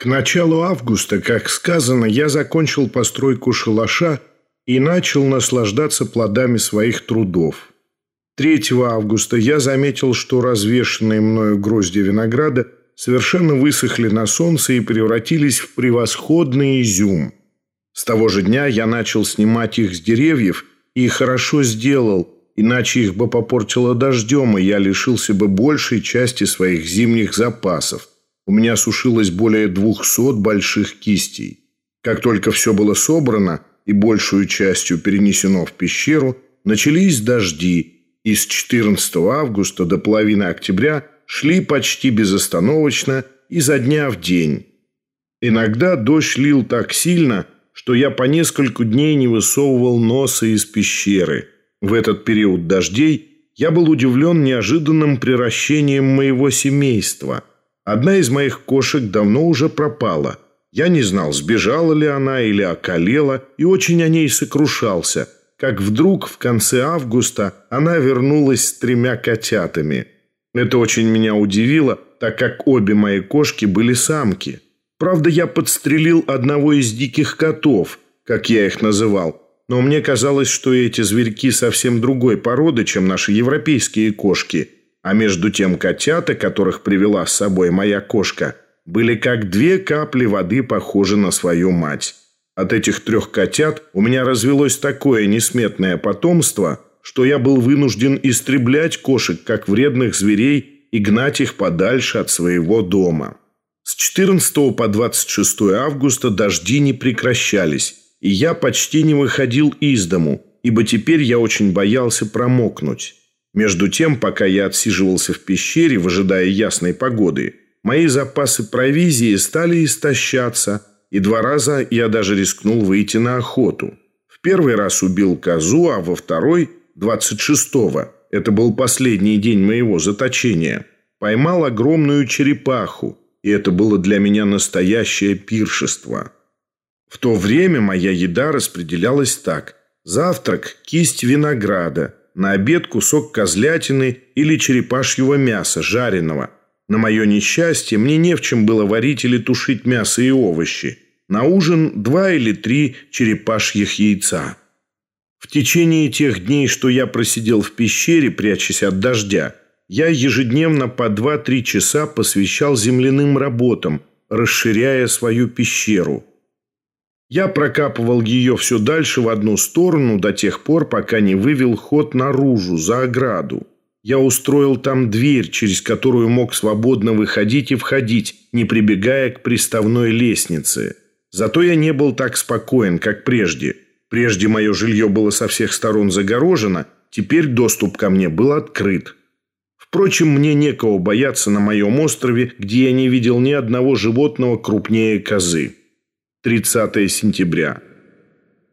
К началу августа, как сказано, я закончил постройку шалаша и начал наслаждаться плодами своих трудов. 3 августа я заметил, что развешенные мною грозди винограда совершенно высохли на солнце и превратились в превосходный изюм. С того же дня я начал снимать их с деревьев и хорошо сделал, иначе их бы попортило дождем, и я лишился бы большей части своих зимних запасов. У меня сушилось более двухсот больших кистей. Как только все было собрано и большую частью перенесено в пещеру, начались дожди, и с 14 августа до половины октября шли почти безостановочно изо дня в день. Иногда дождь лил так сильно, что я по несколько дней не высовывал носа из пещеры. В этот период дождей я был удивлен неожиданным приращением моего семейства. Одна из моих кошек давно уже пропала. Я не знал, сбежала ли она или околела, и очень о ней сокрушался, как вдруг в конце августа она вернулась с тремя котятами. Это очень меня удивило, так как обе мои кошки были самки. Правда, я подстрелил одного из диких котов, как я их называл, но мне казалось, что эти зверьки совсем другой породы, чем наши европейские кошки. А между тем котята, которых привела с собой моя кошка, были как две капли воды похожи на свою мать. От этих трех котят у меня развелось такое несметное потомство, что я был вынужден истреблять кошек, как вредных зверей, и гнать их подальше от своего дома. С 14 по 26 августа дожди не прекращались, и я почти не выходил из дому, ибо теперь я очень боялся промокнуть. Между тем, пока я отсиживался в пещере, выжидая ясной погоды, мои запасы провизии стали истощаться, и два раза я даже рискнул выйти на охоту. В первый раз убил козу, а во второй – 26-го, это был последний день моего заточения, поймал огромную черепаху, и это было для меня настоящее пиршество. В то время моя еда распределялась так. Завтрак – кисть винограда, на обед кусок козлятины или черепашьего мяса, жареного. На мое несчастье мне не в чем было варить или тушить мясо и овощи. На ужин два или три черепашьих яйца. В течение тех дней, что я просидел в пещере, прячась от дождя, я ежедневно по 2-3 часа посвящал земляным работам, расширяя свою пещеру. Я прокапывал ее все дальше в одну сторону до тех пор, пока не вывел ход наружу, за ограду. Я устроил там дверь, через которую мог свободно выходить и входить, не прибегая к приставной лестнице. Зато я не был так спокоен, как прежде. Прежде мое жилье было со всех сторон загорожено, теперь доступ ко мне был открыт. Впрочем, мне некого бояться на моем острове, где я не видел ни одного животного крупнее козы. 30 сентября.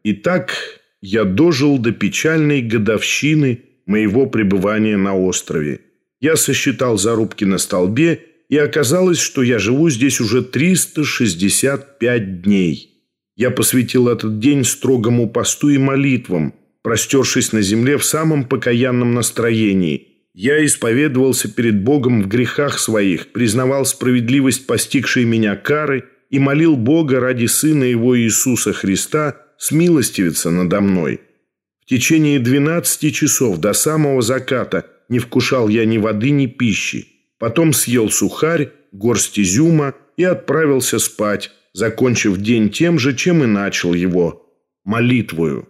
Итак, я дожил до печальной годовщины моего пребывания на острове. Я сосчитал зарубки на столбе, и оказалось, что я живу здесь уже 365 дней. Я посвятил этот день строгому посту и молитвам, простершись на земле в самом покаянном настроении – я исповедовался перед Богом в грехах своих, признавал справедливость постигшей меня кары и молил Бога ради Сына Его Иисуса Христа смилостивиться надо мной. В течение двенадцати часов до самого заката не вкушал я ни воды, ни пищи. Потом съел сухарь, горсть изюма и отправился спать, закончив день тем же, чем и начал его – молитвою.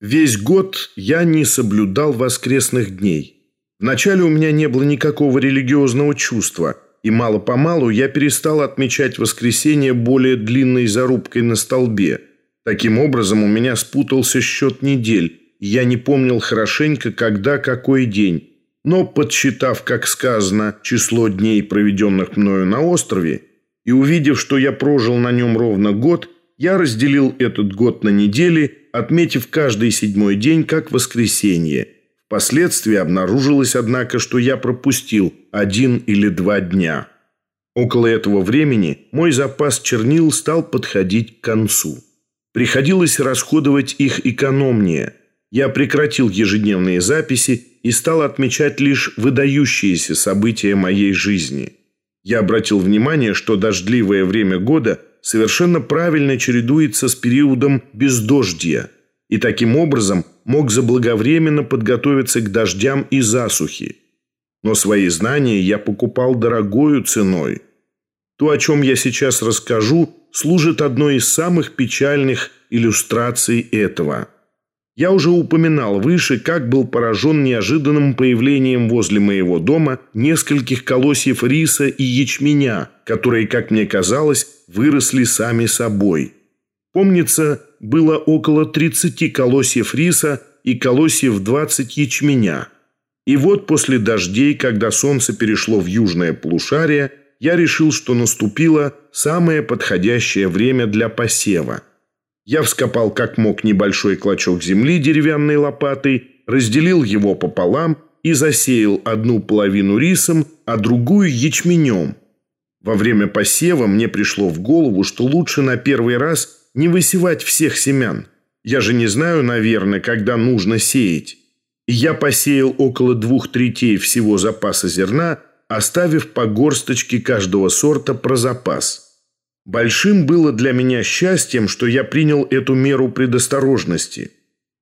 Весь год я не соблюдал воскресных дней – Вначале у меня не было никакого религиозного чувства, и мало-помалу я перестал отмечать воскресенье более длинной зарубкой на столбе. Таким образом, у меня спутался счет недель, я не помнил хорошенько, когда какой день. Но, подсчитав, как сказано, число дней, проведенных мною на острове, и увидев, что я прожил на нем ровно год, я разделил этот год на недели, отметив каждый седьмой день как воскресенье – Впоследствии обнаружилось, однако, что я пропустил один или два дня. Около этого времени мой запас чернил стал подходить к концу. Приходилось расходовать их экономнее. Я прекратил ежедневные записи и стал отмечать лишь выдающиеся события моей жизни. Я обратил внимание, что дождливое время года совершенно правильно чередуется с периодом бездождья, и таким образом мог заблаговременно подготовиться к дождям и засухе. Но свои знания я покупал дорогою ценой. То, о чем я сейчас расскажу, служит одной из самых печальных иллюстраций этого. Я уже упоминал выше, как был поражен неожиданным появлением возле моего дома нескольких колосьев риса и ячменя, которые, как мне казалось, выросли сами собой. Помнится, было около 30 колосьев риса и колосьев 20 ячменя. И вот после дождей, когда солнце перешло в южное полушарие, я решил, что наступило самое подходящее время для посева – я вскопал как мог небольшой клочок земли деревянной лопатой, разделил его пополам и засеял одну половину рисом, а другую ячменем. Во время посева мне пришло в голову, что лучше на первый раз не высевать всех семян. Я же не знаю, наверное, когда нужно сеять. Я посеял около двух третей всего запаса зерна, оставив по горсточке каждого сорта про запас. Большим было для меня счастьем, что я принял эту меру предосторожности,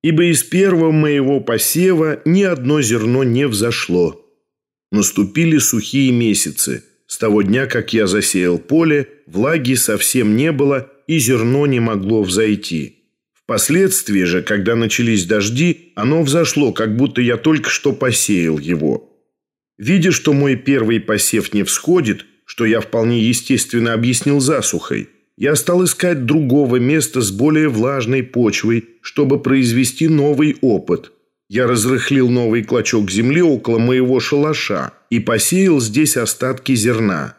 ибо из первого моего посева ни одно зерно не взошло. Наступили сухие месяцы. С того дня, как я засеял поле, влаги совсем не было, и зерно не могло взойти. Впоследствии же, когда начались дожди, оно взошло, как будто я только что посеял его. Видя, что мой первый посев не всходит, что я вполне естественно объяснил засухой. Я стал искать другого места с более влажной почвой, чтобы произвести новый опыт. Я разрыхлил новый клочок земли около моего шалаша и посеял здесь остатки зерна.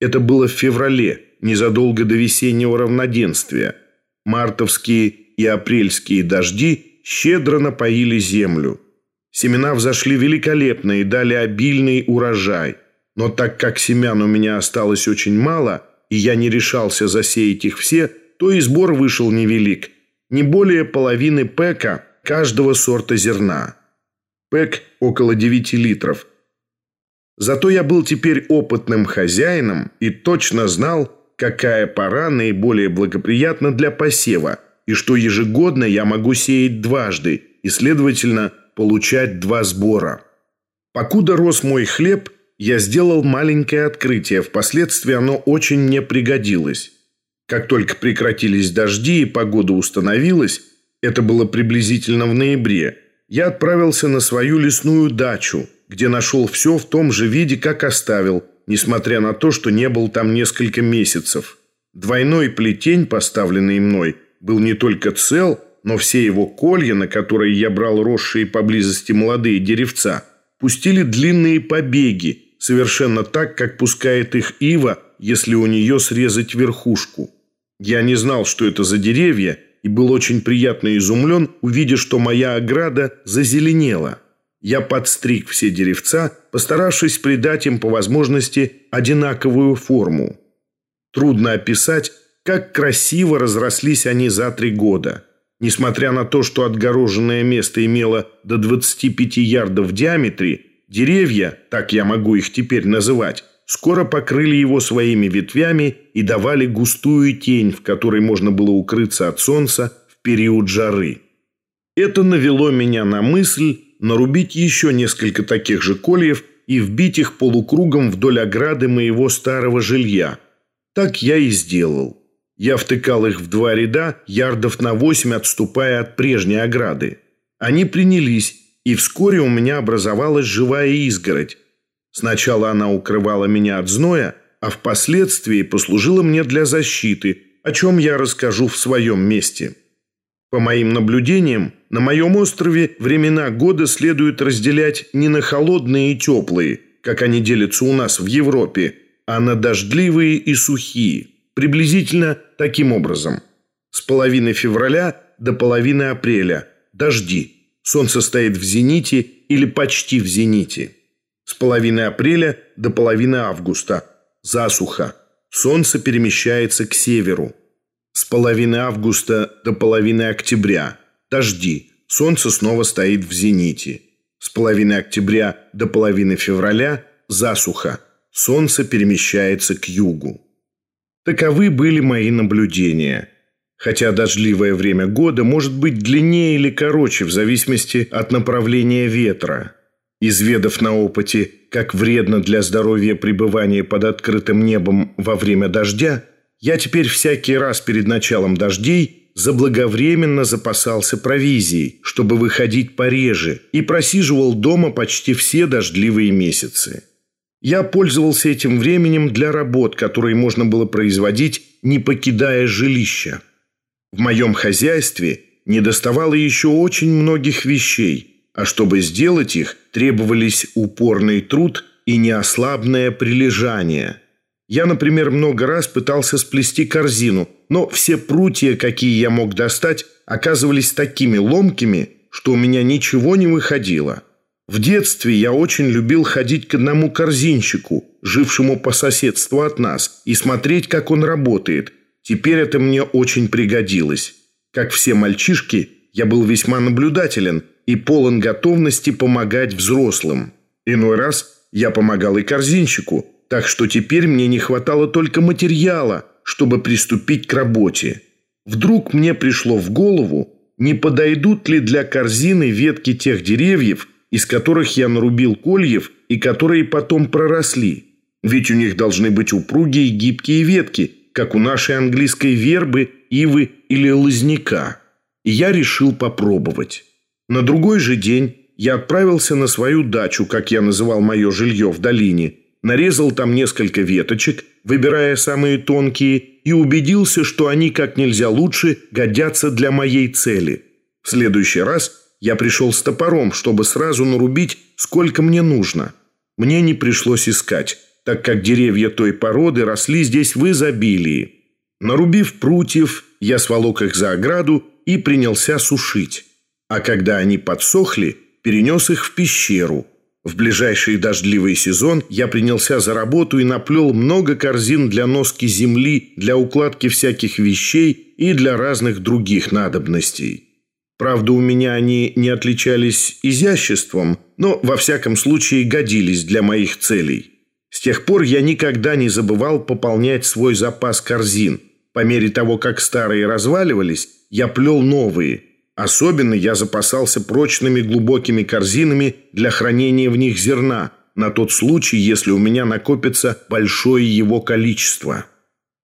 Это было в феврале, незадолго до весеннего равноденствия. Мартовские и апрельские дожди щедро напоили землю. Семена взошли великолепно и дали обильный урожай – но так как семян у меня осталось очень мало, и я не решался засеять их все, то и сбор вышел невелик. Не более половины пека каждого сорта зерна. Пек около 9 литров. Зато я был теперь опытным хозяином и точно знал, какая пора наиболее благоприятна для посева, и что ежегодно я могу сеять дважды и, следовательно, получать два сбора. Покуда рос мой хлеб, я сделал маленькое открытие, впоследствии оно очень мне пригодилось. Как только прекратились дожди и погода установилась, это было приблизительно в ноябре, я отправился на свою лесную дачу, где нашел все в том же виде, как оставил, несмотря на то, что не был там несколько месяцев. Двойной плетень, поставленный мной, был не только цел, но все его колья, на которые я брал росшие поблизости молодые деревца, пустили длинные побеги, совершенно так, как пускает их ива, если у нее срезать верхушку. Я не знал, что это за деревья, и был очень приятно изумлен, увидя, что моя ограда зазеленела. Я подстриг все деревца, постаравшись придать им по возможности одинаковую форму. Трудно описать, как красиво разрослись они за три года. Несмотря на то, что отгороженное место имело до 25 ярдов в диаметре, Деревья, так я могу их теперь называть, скоро покрыли его своими ветвями и давали густую тень, в которой можно было укрыться от солнца в период жары. Это навело меня на мысль нарубить еще несколько таких же кольев и вбить их полукругом вдоль ограды моего старого жилья. Так я и сделал. Я втыкал их в два ряда, ярдов на восемь отступая от прежней ограды. Они принялись, и вскоре у меня образовалась живая изгородь. Сначала она укрывала меня от зноя, а впоследствии послужила мне для защиты, о чем я расскажу в своем месте. По моим наблюдениям, на моем острове времена года следует разделять не на холодные и теплые, как они делятся у нас в Европе, а на дождливые и сухие, приблизительно таким образом. С половины февраля до половины апреля – дожди – Солнце стоит в зените или почти в зените. С половины апреля до половины августа. Засуха. Солнце перемещается к северу. С половины августа до половины октября. Дожди. Солнце снова стоит в зените. С половины октября до половины февраля. Засуха. солнце перемещается к югу. Таковы были мои наблюдения. Хотя дождливое время года может быть длиннее или короче в зависимости от направления ветра. Изведав на опыте, как вредно для здоровья пребывание под открытым небом во время дождя, я теперь всякий раз перед началом дождей заблаговременно запасался провизией, чтобы выходить пореже, и просиживал дома почти все дождливые месяцы. Я пользовался этим временем для работ, которые можно было производить, не покидая жилища. В моем хозяйстве недоставало еще очень многих вещей – а чтобы сделать их, требовались упорный труд и неослабное прилежание. Я, например, много раз пытался сплести корзину, но все прутья, какие я мог достать, оказывались такими ломкими, что у меня ничего не выходило. В детстве я очень любил ходить к одному корзинщику, жившему по соседству от нас, и смотреть, как он работает. Теперь это мне очень пригодилось. Как все мальчишки, я был весьма наблюдателен – и полон готовности помогать взрослым. Иной раз я помогал и корзинщику, так что теперь мне не хватало только материала, чтобы приступить к работе. Вдруг мне пришло в голову, не подойдут ли для корзины ветки тех деревьев, из которых я нарубил кольев и которые потом проросли. Ведь у них должны быть упругие гибкие ветки, как у нашей английской вербы, ивы или лозняка. И я решил попробовать. На другой же день я отправился на свою дачу, как я называл мое жилье в долине, нарезал там несколько веточек, выбирая самые тонкие, и убедился, что они как нельзя лучше годятся для моей цели. В следующий раз я пришел с топором, чтобы сразу нарубить, сколько мне нужно. Мне не пришлось искать, так как деревья той породы росли здесь в изобилии. Нарубив прутьев, я сволок их за ограду и принялся сушить а когда они подсохли, перенес их в пещеру. В ближайший дождливый сезон я принялся за работу и наплел много корзин для носки земли, для укладки всяких вещей и для разных других надобностей. Правда, у меня они не отличались изяществом, но во всяком случае годились для моих целей. С тех пор я никогда не забывал пополнять свой запас корзин. По мере того, как старые разваливались, я плел новые – Особенно я запасался прочными глубокими корзинами для хранения в них зерна, на тот случай, если у меня накопится большое его количество.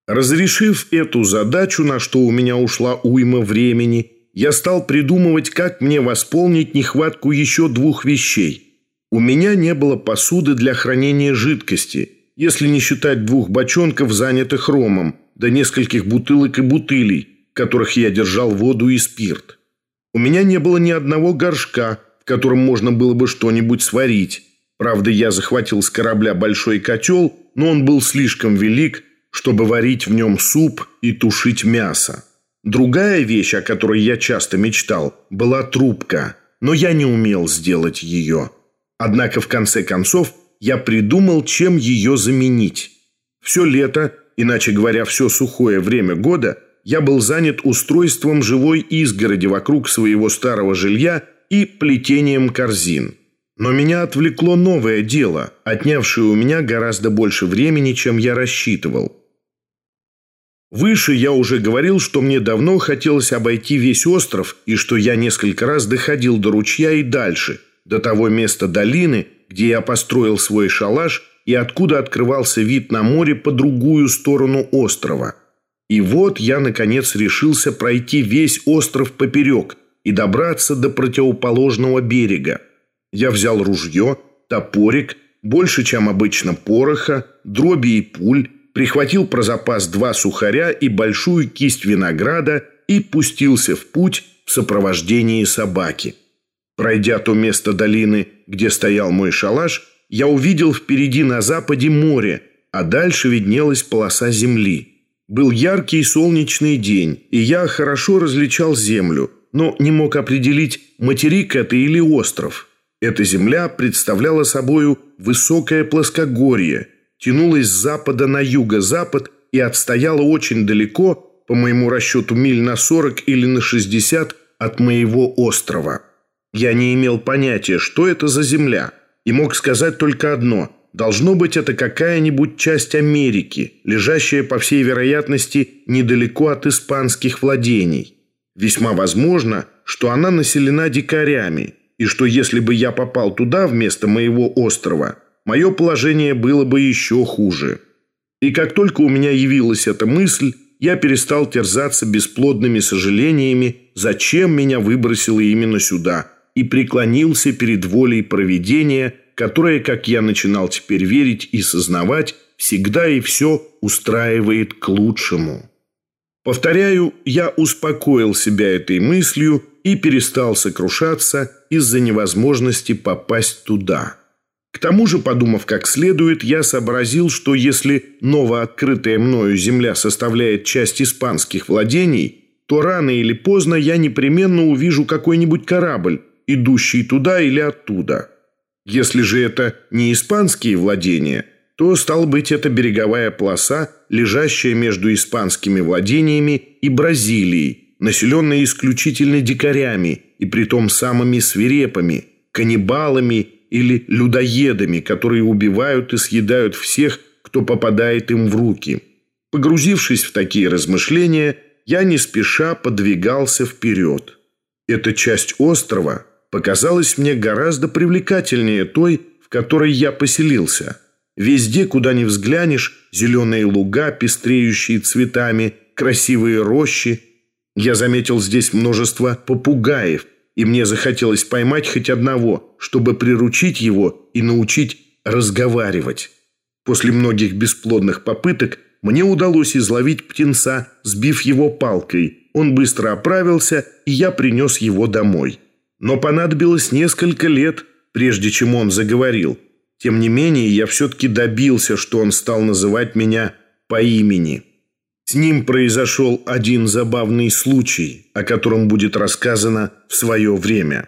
Разрешив эту задачу, на что у меня ушла уйма времени, я стал придумывать, как мне восполнить нехватку еще двух вещей. У меня не было посуды для хранения жидкости, если не считать двух бочонков, занятых ромом, да нескольких бутылок и бутылей, в которых я держал воду и спирт. У меня не было ни одного горшка, в котором можно было бы что-нибудь сварить. Правда, я захватил с корабля большой котел, но он был слишком велик, чтобы варить в нем суп и тушить мясо. Другая вещь, о которой я часто мечтал, была трубка, но я не умел сделать ее. Однако, в конце концов, я придумал, чем ее заменить. Все лето, иначе говоря, все сухое время года – я был занят устройством живой изгороди вокруг своего старого жилья и плетением корзин. Но меня отвлекло новое дело, отнявшее у меня гораздо больше времени, чем я рассчитывал. Выше я уже говорил, что мне давно хотелось обойти весь остров и что я несколько раз доходил до ручья и дальше, до того места долины, где я построил свой шалаш и откуда открывался вид на море по другую сторону острова – и вот я, наконец, решился пройти весь остров поперек и добраться до противоположного берега. Я взял ружье, топорик, больше, чем обычно, пороха, дроби и пуль, прихватил про запас два сухаря и большую кисть винограда и пустился в путь в сопровождении собаки. Пройдя то место долины, где стоял мой шалаш, я увидел впереди на западе море, а дальше виднелась полоса земли – был яркий солнечный день, и я хорошо различал землю, но не мог определить, материк это или остров. Эта земля представляла собою высокое плоскогорье, тянулась с запада на юго-запад и отстояла очень далеко, по моему расчету миль на 40 или на 60 от моего острова. Я не имел понятия, что это за земля, и мог сказать только одно – Должно быть, это какая-нибудь часть Америки, лежащая, по всей вероятности, недалеко от испанских владений. Весьма возможно, что она населена дикарями, и что если бы я попал туда вместо моего острова, мое положение было бы еще хуже. И как только у меня явилась эта мысль, я перестал терзаться бесплодными сожалениями, зачем меня выбросило именно сюда, и преклонился перед волей провидения – которое, как я начинал теперь верить и сознавать, всегда и все устраивает к лучшему. Повторяю, я успокоил себя этой мыслью и перестал сокрушаться из-за невозможности попасть туда. К тому же, подумав как следует, я сообразил, что если новооткрытая мною земля составляет часть испанских владений, то рано или поздно я непременно увижу какой-нибудь корабль, идущий туда или оттуда – если же это не испанские владения, то, стало быть, это береговая полоса, лежащая между испанскими владениями и Бразилией, населенная исключительно дикарями, и притом самыми свирепыми, каннибалами или людоедами, которые убивают и съедают всех, кто попадает им в руки. Погрузившись в такие размышления, я не спеша подвигался вперед. Эта часть острова – показалась мне гораздо привлекательнее той, в которой я поселился. Везде, куда ни взглянешь, зеленые луга, пестреющие цветами, красивые рощи. Я заметил здесь множество попугаев, и мне захотелось поймать хоть одного, чтобы приручить его и научить разговаривать. После многих бесплодных попыток мне удалось изловить птенца, сбив его палкой. Он быстро оправился, и я принес его домой. Но понадобилось несколько лет, прежде чем он заговорил. Тем не менее, я все-таки добился, что он стал называть меня по имени. С ним произошел один забавный случай, о котором будет рассказано в свое время.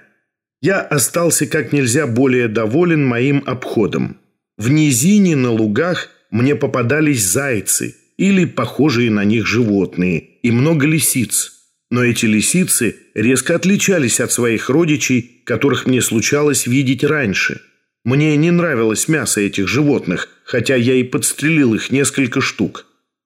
Я остался как нельзя более доволен моим обходом. В низине на лугах мне попадались зайцы или похожие на них животные и много лисиц – но эти лисицы резко отличались от своих родичей, которых мне случалось видеть раньше. Мне не нравилось мясо этих животных, хотя я и подстрелил их несколько штук.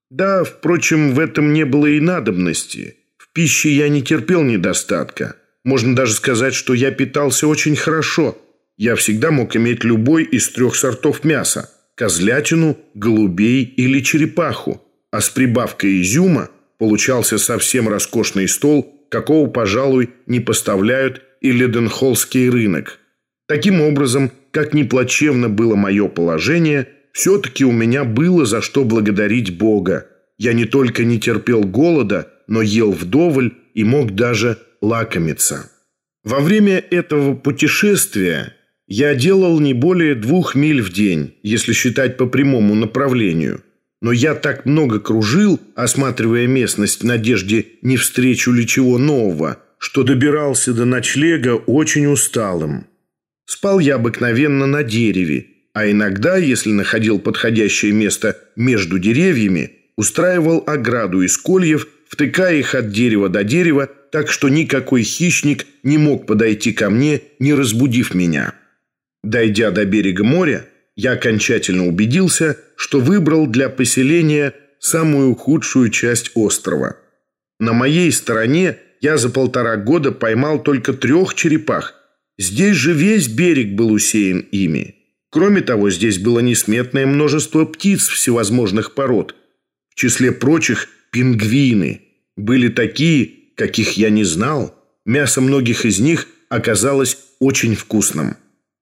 Да, впрочем, в этом не было и надобности. В пище я не терпел недостатка. Можно даже сказать, что я питался очень хорошо. Я всегда мог иметь любой из трех сортов мяса – козлятину, голубей или черепаху. А с прибавкой изюма – получался совсем роскошный стол, какого, пожалуй, не поставляют и Леденхоллский рынок. Таким образом, как ни плачевно было мое положение, все-таки у меня было за что благодарить Бога. Я не только не терпел голода, но ел вдоволь и мог даже лакомиться. Во время этого путешествия я делал не более двух миль в день, если считать по прямому направлению – но я так много кружил, осматривая местность в надежде не встречу ли чего нового, что добирался до ночлега очень усталым. Спал я обыкновенно на дереве, а иногда, если находил подходящее место между деревьями, устраивал ограду из кольев, втыкая их от дерева до дерева, так что никакой хищник не мог подойти ко мне, не разбудив меня. Дойдя до берега моря, я окончательно убедился, что выбрал для поселения самую худшую часть острова. На моей стороне я за полтора года поймал только трех черепах. Здесь же весь берег был усеян ими. Кроме того, здесь было несметное множество птиц всевозможных пород. В числе прочих пингвины. Были такие, каких я не знал. Мясо многих из них оказалось очень вкусным.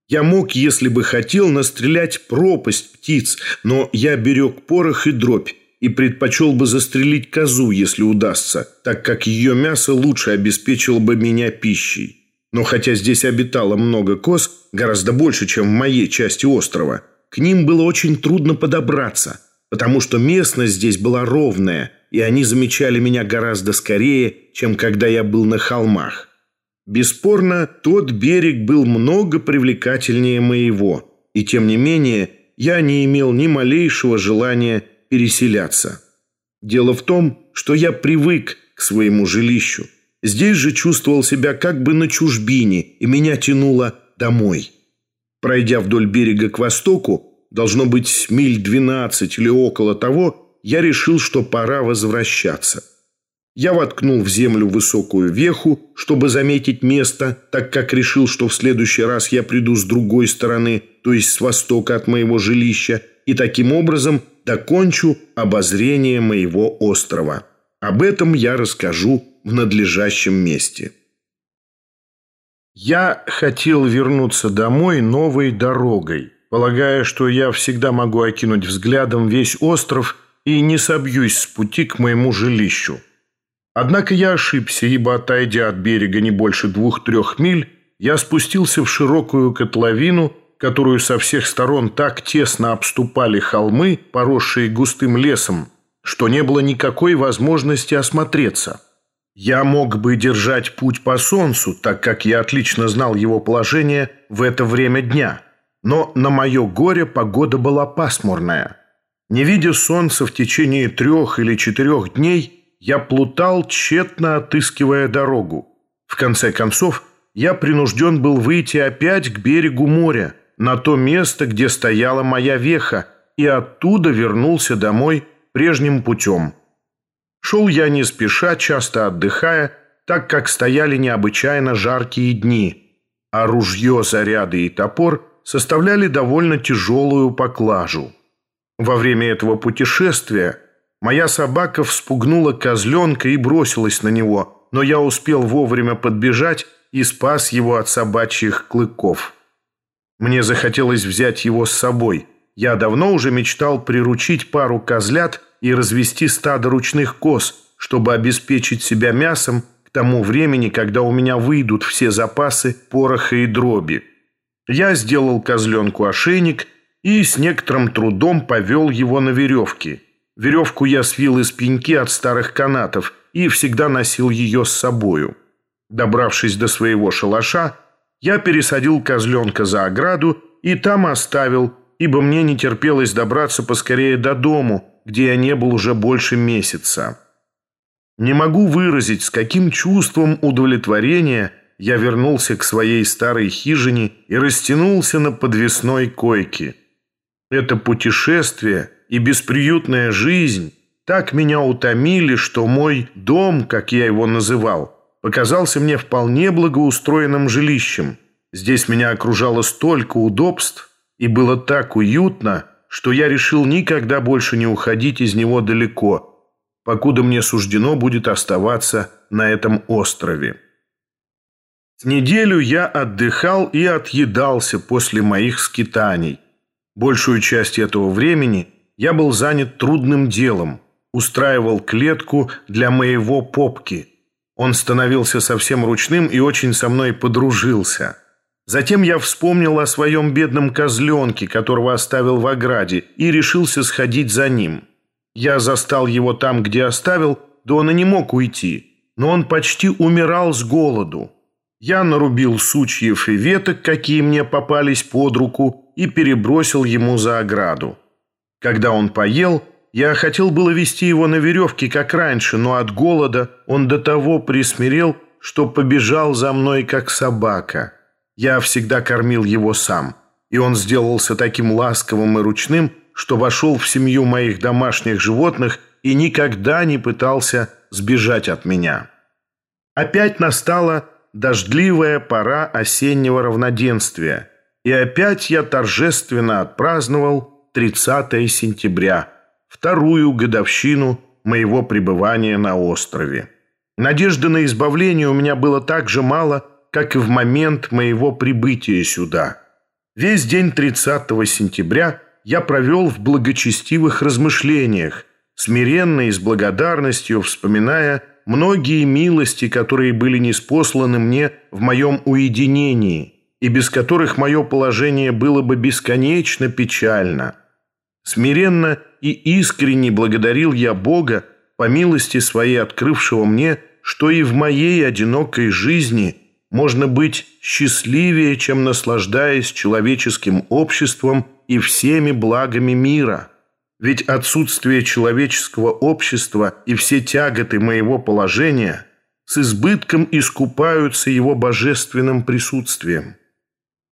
Я мог, если бы хотел, настрелять пропасть птиц, но я берег порох и дробь и предпочел бы застрелить козу, если удастся, так как ее мясо лучше обеспечило бы меня пищей. Но хотя здесь обитало много коз, гораздо больше, чем в моей части острова, к ним было очень трудно подобраться, потому что местность здесь была ровная, и они замечали меня гораздо скорее, чем когда я был на холмах. Бесспорно, тот берег был много привлекательнее моего, и тем не менее я не имел ни малейшего желания переселяться. Дело в том, что я привык к своему жилищу. Здесь же чувствовал себя как бы на чужбине, и меня тянуло домой. Пройдя вдоль берега к востоку, должно быть миль двенадцать или около того, я решил, что пора возвращаться. Я воткнул в землю высокую веху, чтобы заметить место, так как решил, что в следующий раз я приду с другой стороны, то есть с востока от моего жилища, и таким образом докончу обозрение моего острова. Об этом я расскажу в надлежащем месте. Я хотел вернуться домой новой дорогой, полагая, что я всегда могу окинуть взглядом весь остров и не собьюсь с пути к моему жилищу. Однако я ошибся, ибо, отойдя от берега не больше двух-трех миль, я спустился в широкую котловину, которую со всех сторон так тесно обступали холмы, поросшие густым лесом, что не было никакой возможности осмотреться. Я мог бы держать путь по солнцу, так как я отлично знал его положение в это время дня. Но на мое горе погода была пасмурная. Не видя солнца в течение трех или четырех дней, я плутал, тщетно отыскивая дорогу. В конце концов, я принужден был выйти опять к берегу моря, на то место, где стояла моя веха, и оттуда вернулся домой прежним путем. Шел я не спеша, часто отдыхая, так как стояли необычайно жаркие дни, а ружье, заряды и топор составляли довольно тяжелую поклажу. Во время этого путешествия моя собака вспугнула козленка и бросилась на него, но я успел вовремя подбежать и спас его от собачьих клыков. Мне захотелось взять его с собой. Я давно уже мечтал приручить пару козлят и развести стадо ручных коз, чтобы обеспечить себя мясом к тому времени, когда у меня выйдут все запасы пороха и дроби. Я сделал козленку ошейник и с некоторым трудом повел его на веревке. Веревку я свил из пеньки от старых канатов и всегда носил ее с собою. Добравшись до своего шалаша, я пересадил козленка за ограду и там оставил, ибо мне не терпелось добраться поскорее до дому, где я не был уже больше месяца. Не могу выразить, с каким чувством удовлетворения я вернулся к своей старой хижине и растянулся на подвесной койке. Это путешествие и бесприютная жизнь так меня утомили, что мой дом, как я его называл, показался мне вполне благоустроенным жилищем. Здесь меня окружало столько удобств и было так уютно, что я решил никогда больше не уходить из него далеко, покуда мне суждено будет оставаться на этом острове. С неделю я отдыхал и отъедался после моих скитаний. Большую часть этого времени я был занят трудным делом, устраивал клетку для моего попки. Он становился совсем ручным и очень со мной подружился. Затем я вспомнил о своем бедном козленке, которого оставил в ограде, и решился сходить за ним. Я застал его там, где оставил, да он и не мог уйти, но он почти умирал с голоду. Я нарубил сучьев и веток, какие мне попались под руку, и перебросил ему за ограду. Когда он поел, я хотел было вести его на веревке, как раньше, но от голода он до того присмирел, что побежал за мной, как собака. Я всегда кормил его сам, и он сделался таким ласковым и ручным, что вошел в семью моих домашних животных и никогда не пытался сбежать от меня. Опять настала дождливая пора осеннего равноденствия, и опять я торжественно отпраздновал 30 сентября, вторую годовщину моего пребывания на острове. Надежды на избавление у меня было так же мало, как и в момент моего прибытия сюда. Весь день 30 сентября я провел в благочестивых размышлениях, смиренно и с благодарностью вспоминая многие милости, которые были неспосланы мне в моем уединении и без которых мое положение было бы бесконечно печально. Смиренно и искренне благодарил я Бога по милости своей открывшего мне, что и в моей одинокой жизни – можно быть счастливее, чем наслаждаясь человеческим обществом и всеми благами мира. Ведь отсутствие человеческого общества и все тяготы моего положения с избытком искупаются его божественным присутствием.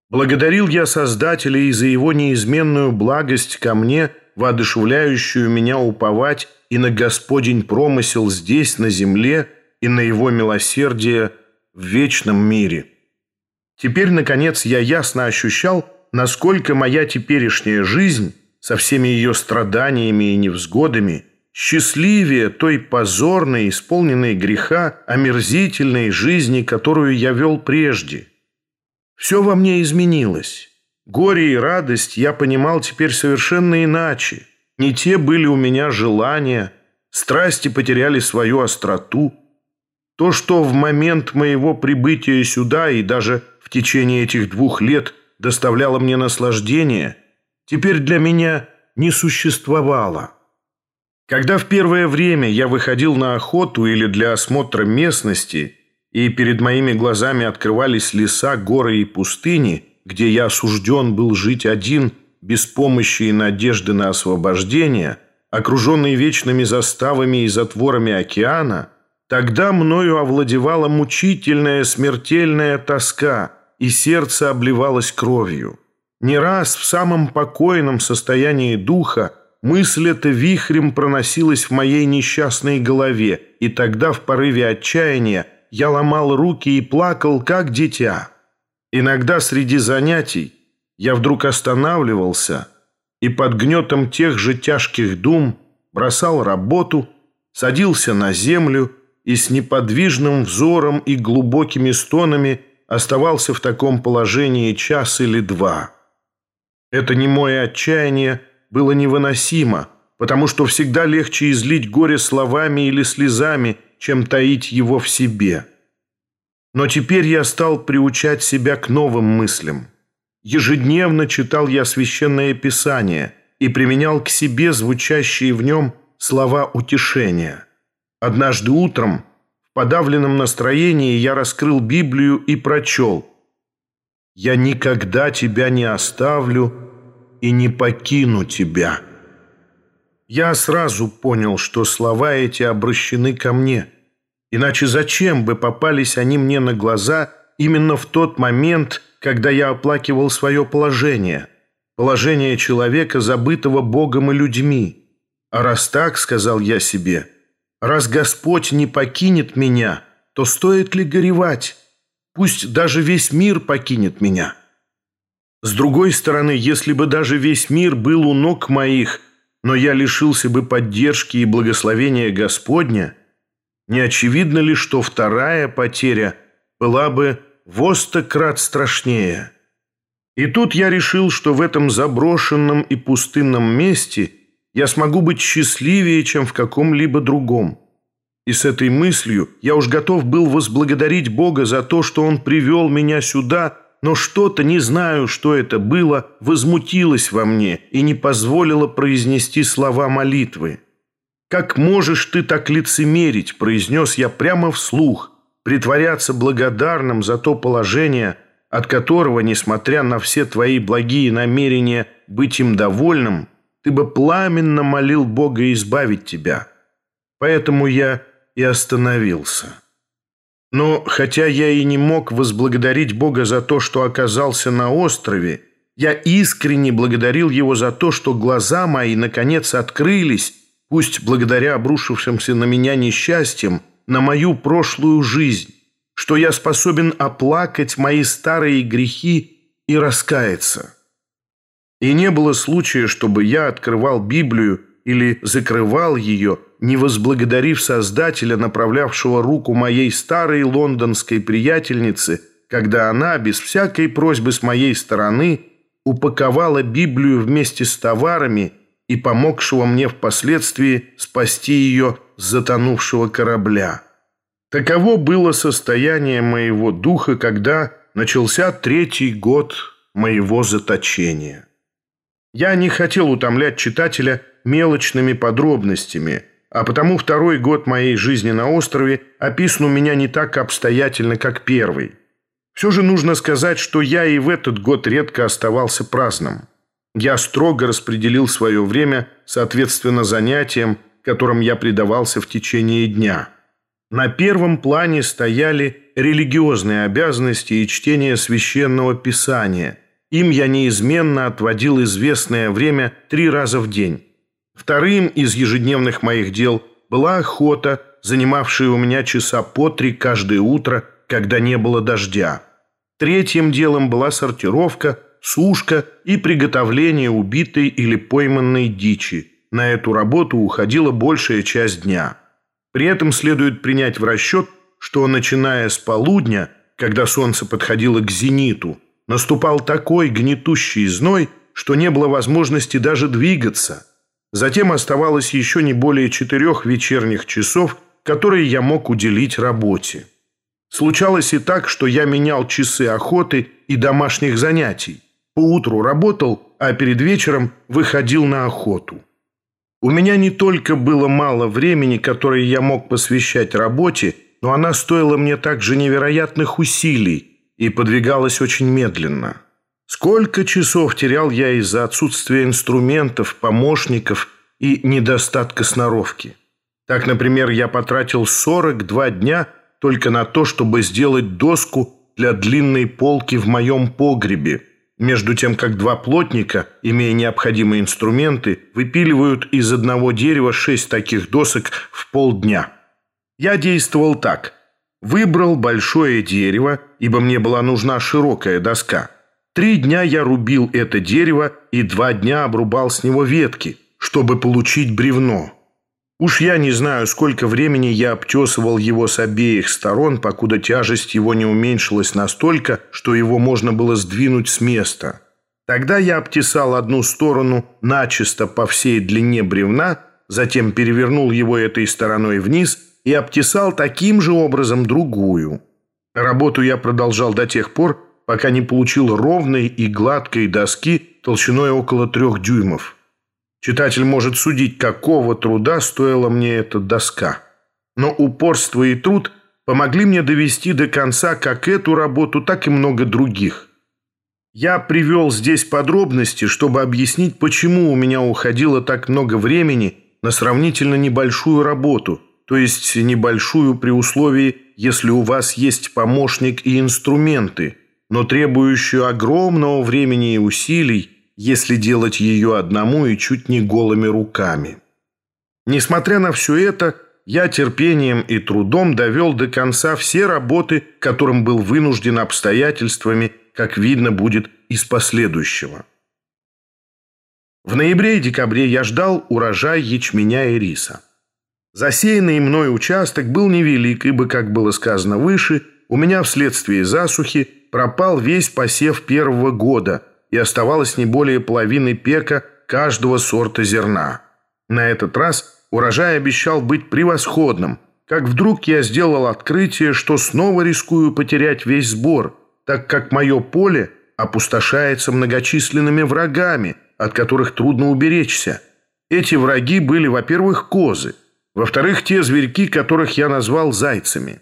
Благодарил я Создателя и за его неизменную благость ко мне, воодушевляющую меня уповать и на Господень промысел здесь, на земле, и на его милосердие в вечном мире. Теперь, наконец, я ясно ощущал, насколько моя теперешняя жизнь со всеми ее страданиями и невзгодами счастливее той позорной, исполненной греха, омерзительной жизни, которую я вел прежде. Все во мне изменилось. Горе и радость я понимал теперь совершенно иначе. Не те были у меня желания, страсти потеряли свою остроту. То, что в момент моего прибытия сюда и даже в течение этих двух лет доставляло мне наслаждение, теперь для меня не существовало. Когда в первое время я выходил на охоту или для осмотра местности, и перед моими глазами открывались леса, горы и пустыни, где я осужден был жить один – без помощи и надежды на освобождение, окруженный вечными заставами и затворами океана, тогда мною овладевала мучительная смертельная тоска, и сердце обливалось кровью. Не раз в самом покойном состоянии духа мысль эта вихрем проносилась в моей несчастной голове, и тогда в порыве отчаяния я ломал руки и плакал, как дитя. Иногда среди занятий я вдруг останавливался и под гнетом тех же тяжких дум бросал работу, садился на землю и с неподвижным взором и глубокими стонами оставался в таком положении час или два. Это немое отчаяние было невыносимо, потому что всегда легче излить горе словами или слезами, чем таить его в себе. Но теперь я стал приучать себя к новым мыслям. Ежедневно читал я священное писание и применял к себе звучащие в нем слова утешения. Однажды утром в подавленном настроении я раскрыл Библию и прочел «Я никогда тебя не оставлю и не покину тебя». Я сразу понял, что слова эти обращены ко мне. Иначе зачем бы попались они мне на глаза именно в тот момент, когда я оплакивал свое положение, положение человека, забытого Богом и людьми. А раз так, сказал я себе, раз Господь не покинет меня, то стоит ли горевать? Пусть даже весь мир покинет меня. С другой стороны, если бы даже весь мир был у ног моих, но я лишился бы поддержки и благословения Господня, не очевидно ли, что вторая потеря была бы во сто крат страшнее. И тут я решил, что в этом заброшенном и пустынном месте я смогу быть счастливее, чем в каком-либо другом. И с этой мыслью я уж готов был возблагодарить Бога за то, что Он привел меня сюда, но что-то, не знаю, что это было, возмутилось во мне и не позволило произнести слова молитвы. «Как можешь ты так лицемерить?» – произнес я прямо вслух – притворяться благодарным за то положение, от которого, несмотря на все твои благие намерения быть им довольным, ты бы пламенно молил Бога избавить тебя. Поэтому я и остановился. Но хотя я и не мог возблагодарить Бога за то, что оказался на острове, я искренне благодарил Его за то, что глаза мои наконец открылись, пусть благодаря обрушившимся на меня несчастьям, на мою прошлую жизнь, что я способен оплакать мои старые грехи и раскаяться. И не было случая, чтобы я открывал Библию или закрывал ее, не возблагодарив Создателя, направлявшего руку моей старой лондонской приятельницы, когда она, без всякой просьбы с моей стороны, упаковала Библию вместе с товарами и помогшего мне впоследствии спасти ее с затонувшего корабля. Таково было состояние моего духа, когда начался третий год моего заточения. Я не хотел утомлять читателя мелочными подробностями, а потому второй год моей жизни на острове описан у меня не так обстоятельно, как первый. Все же нужно сказать, что я и в этот год редко оставался праздным. Я строго распределил свое время соответственно занятиям, которым я предавался в течение дня. На первом плане стояли религиозные обязанности и чтение священного писания. Им я неизменно отводил известное время три раза в день. Вторым из ежедневных моих дел была охота, занимавшая у меня часа по три каждое утро, когда не было дождя. Третьим делом была сортировка, сушка и приготовление убитой или пойманной дичи. На эту работу уходила большая часть дня. При этом следует принять в расчет, что начиная с полудня, когда солнце подходило к зениту, наступал такой гнетущий зной, что не было возможности даже двигаться. Затем оставалось еще не более четырех вечерних часов, которые я мог уделить работе. Случалось и так, что я менял часы охоты и домашних занятий. Поутру работал, а перед вечером выходил на охоту. У меня не только было мало времени, которое я мог посвящать работе, но она стоила мне также невероятных усилий и подвигалась очень медленно. Сколько часов терял я из-за отсутствия инструментов, помощников и недостатка сноровки. Так, например, я потратил 42 дня – только на то, чтобы сделать доску для длинной полки в моем погребе, между тем как два плотника, имея необходимые инструменты, выпиливают из одного дерева шесть таких досок в полдня. Я действовал так. Выбрал большое дерево, ибо мне была нужна широкая доска. Три дня я рубил это дерево и два дня обрубал с него ветки, чтобы получить бревно. Уж я не знаю, сколько времени я обтесывал его с обеих сторон, покуда тяжесть его не уменьшилась настолько, что его можно было сдвинуть с места. Тогда я обтесал одну сторону начисто по всей длине бревна, затем перевернул его этой стороной вниз и обтесал таким же образом другую. Работу я продолжал до тех пор, пока не получил ровной и гладкой доски толщиной около трех дюймов. Читатель может судить, какого труда стоила мне эта доска. Но упорство и труд помогли мне довести до конца как эту работу, так и много других. Я привел здесь подробности, чтобы объяснить, почему у меня уходило так много времени на сравнительно небольшую работу, то есть небольшую при условии, если у вас есть помощник и инструменты, но требующую огромного времени и усилий, если делать ее одному и чуть не голыми руками. Несмотря на все это, я терпением и трудом довел до конца все работы, которым был вынужден обстоятельствами, как видно будет из последующего. В ноябре и декабре я ждал урожай ячменя и риса. Засеянный мной участок был невелик, ибо, как было сказано выше, у меня вследствие засухи пропал весь посев первого года – и оставалось не более половины пека каждого сорта зерна. На этот раз урожай обещал быть превосходным, как вдруг я сделал открытие, что снова рискую потерять весь сбор, так как мое поле опустошается многочисленными врагами, от которых трудно уберечься. Эти враги были, во-первых, козы, во-вторых, те зверьки, которых я назвал зайцами.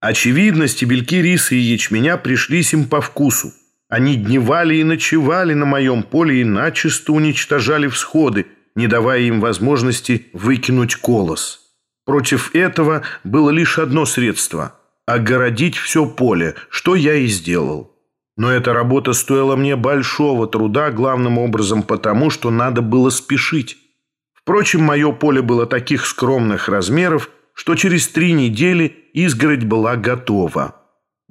Очевидно, стебельки риса и ячменя пришлись им по вкусу. Они дневали и ночевали на моем поле и начисто уничтожали всходы, не давая им возможности выкинуть колос. Против этого было лишь одно средство – огородить все поле, что я и сделал. Но эта работа стоила мне большого труда, главным образом потому, что надо было спешить. Впрочем, мое поле было таких скромных размеров, что через три недели изгородь была готова.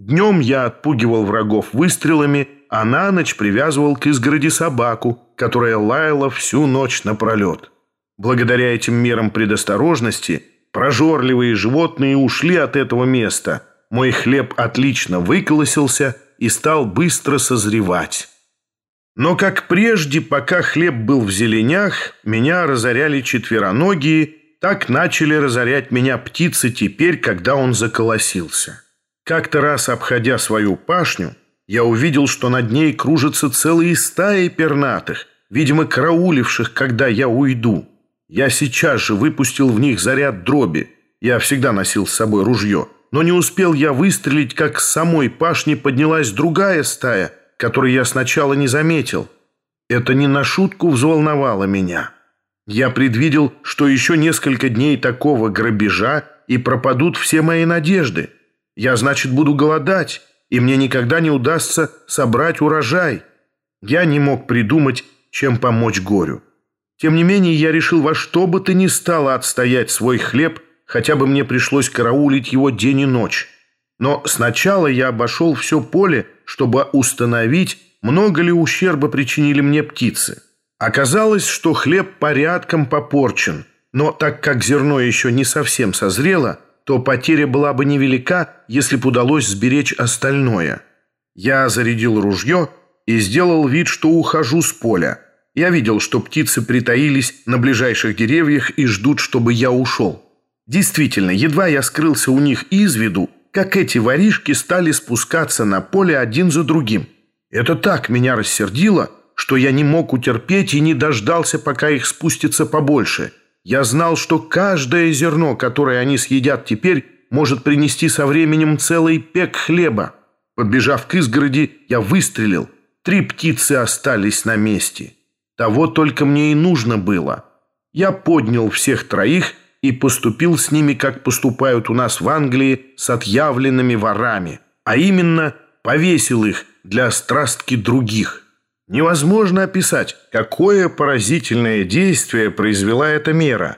Днем я отпугивал врагов выстрелами, а на ночь привязывал к изгороди собаку, которая лаяла всю ночь напролет. Благодаря этим мерам предосторожности прожорливые животные ушли от этого места. Мой хлеб отлично выколосился и стал быстро созревать. Но, как прежде, пока хлеб был в зеленях, меня разоряли четвероногие, так начали разорять меня птицы теперь, когда он заколосился. Как-то раз, обходя свою пашню, я увидел, что над ней кружатся целые стаи пернатых, видимо, карауливших, когда я уйду. Я сейчас же выпустил в них заряд дроби. Я всегда носил с собой ружье. Но не успел я выстрелить, как с самой пашни поднялась другая стая, которую я сначала не заметил. Это не на шутку взволновало меня. Я предвидел, что еще несколько дней такого грабежа и пропадут все мои надежды. Я, значит, буду голодать, и мне никогда не удастся собрать урожай. Я не мог придумать, чем помочь горю. Тем не менее, я решил во что бы то ни стало отстоять свой хлеб, хотя бы мне пришлось караулить его день и ночь. Но сначала я обошел все поле, чтобы установить, много ли ущерба причинили мне птицы. Оказалось, что хлеб порядком попорчен, но так как зерно еще не совсем созрело, то потеря была бы невелика, если бы удалось сберечь остальное. Я зарядил ружье и сделал вид, что ухожу с поля. Я видел, что птицы притаились на ближайших деревьях и ждут, чтобы я ушел. Действительно, едва я скрылся у них из виду, как эти воришки стали спускаться на поле один за другим. Это так меня рассердило, что я не мог утерпеть и не дождался, пока их спустится побольше. Я знал, что каждое зерно, которое они съедят теперь, может принести со временем целый пек хлеба. Подбежав к изгороди, я выстрелил. Три птицы остались на месте. Того только мне и нужно было. Я поднял всех троих и поступил с ними, как поступают у нас в Англии, с отъявленными ворами, а именно повесил их для страстки других. Невозможно описать, какое поразительное действие произвела эта мера.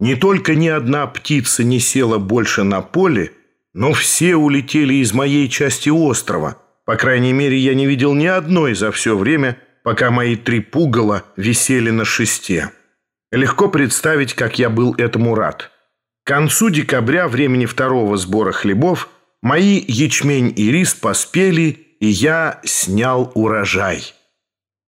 Не только ни одна птица не села больше на поле, но все улетели из моей части острова. По крайней мере, я не видел ни одной за все время, пока мои три пугала висели на шесте. Легко представить, как я был этому рад. К концу декабря, времени второго сбора хлебов, мои ячмень и рис поспели, и я снял урожай.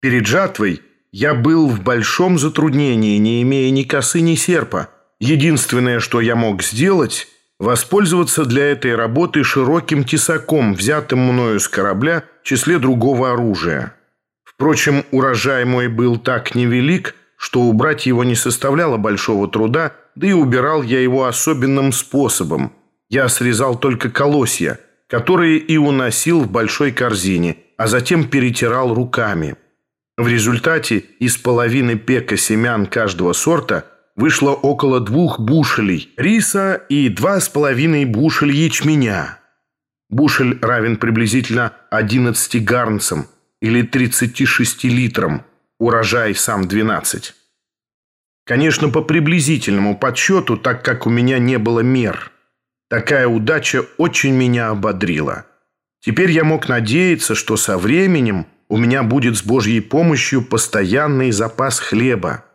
Перед жатвой я был в большом затруднении, не имея ни косы, ни серпа. Единственное, что я мог сделать, воспользоваться для этой работы широким тесаком, взятым мною с корабля в числе другого оружия. Впрочем, урожай мой был так невелик, что убрать его не составляло большого труда, да и убирал я его особенным способом. Я срезал только колосья, которые и уносил в большой корзине, а затем перетирал руками. В результате из половины пека семян каждого сорта вышло около двух бушелей риса и два с половиной бушель ячменя. Бушель равен приблизительно 11 гарнцам или 36 литрам – урожай сам 12. Конечно, по приблизительному подсчету, так как у меня не было мер. Такая удача очень меня ободрила. Теперь я мог надеяться, что со временем у меня будет с Божьей помощью постоянный запас хлеба.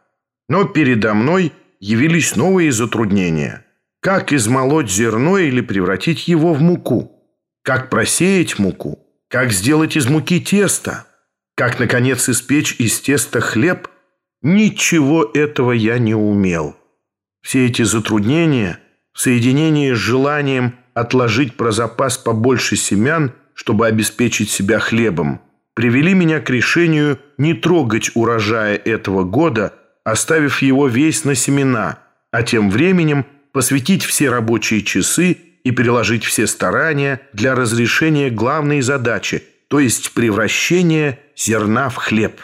Но передо мной явились новые затруднения. Как измолоть зерно или превратить его в муку? Как просеять муку? Как сделать из муки тесто? Как, наконец, испечь из теста хлеб, ничего этого я не умел. Все эти затруднения в соединении с желанием отложить про запас побольше семян, чтобы обеспечить себя хлебом, привели меня к решению не трогать урожая этого года, оставив его весь на семена, а тем временем посвятить все рабочие часы и приложить все старания для разрешения главной задачи, то есть превращения зерна в хлеб.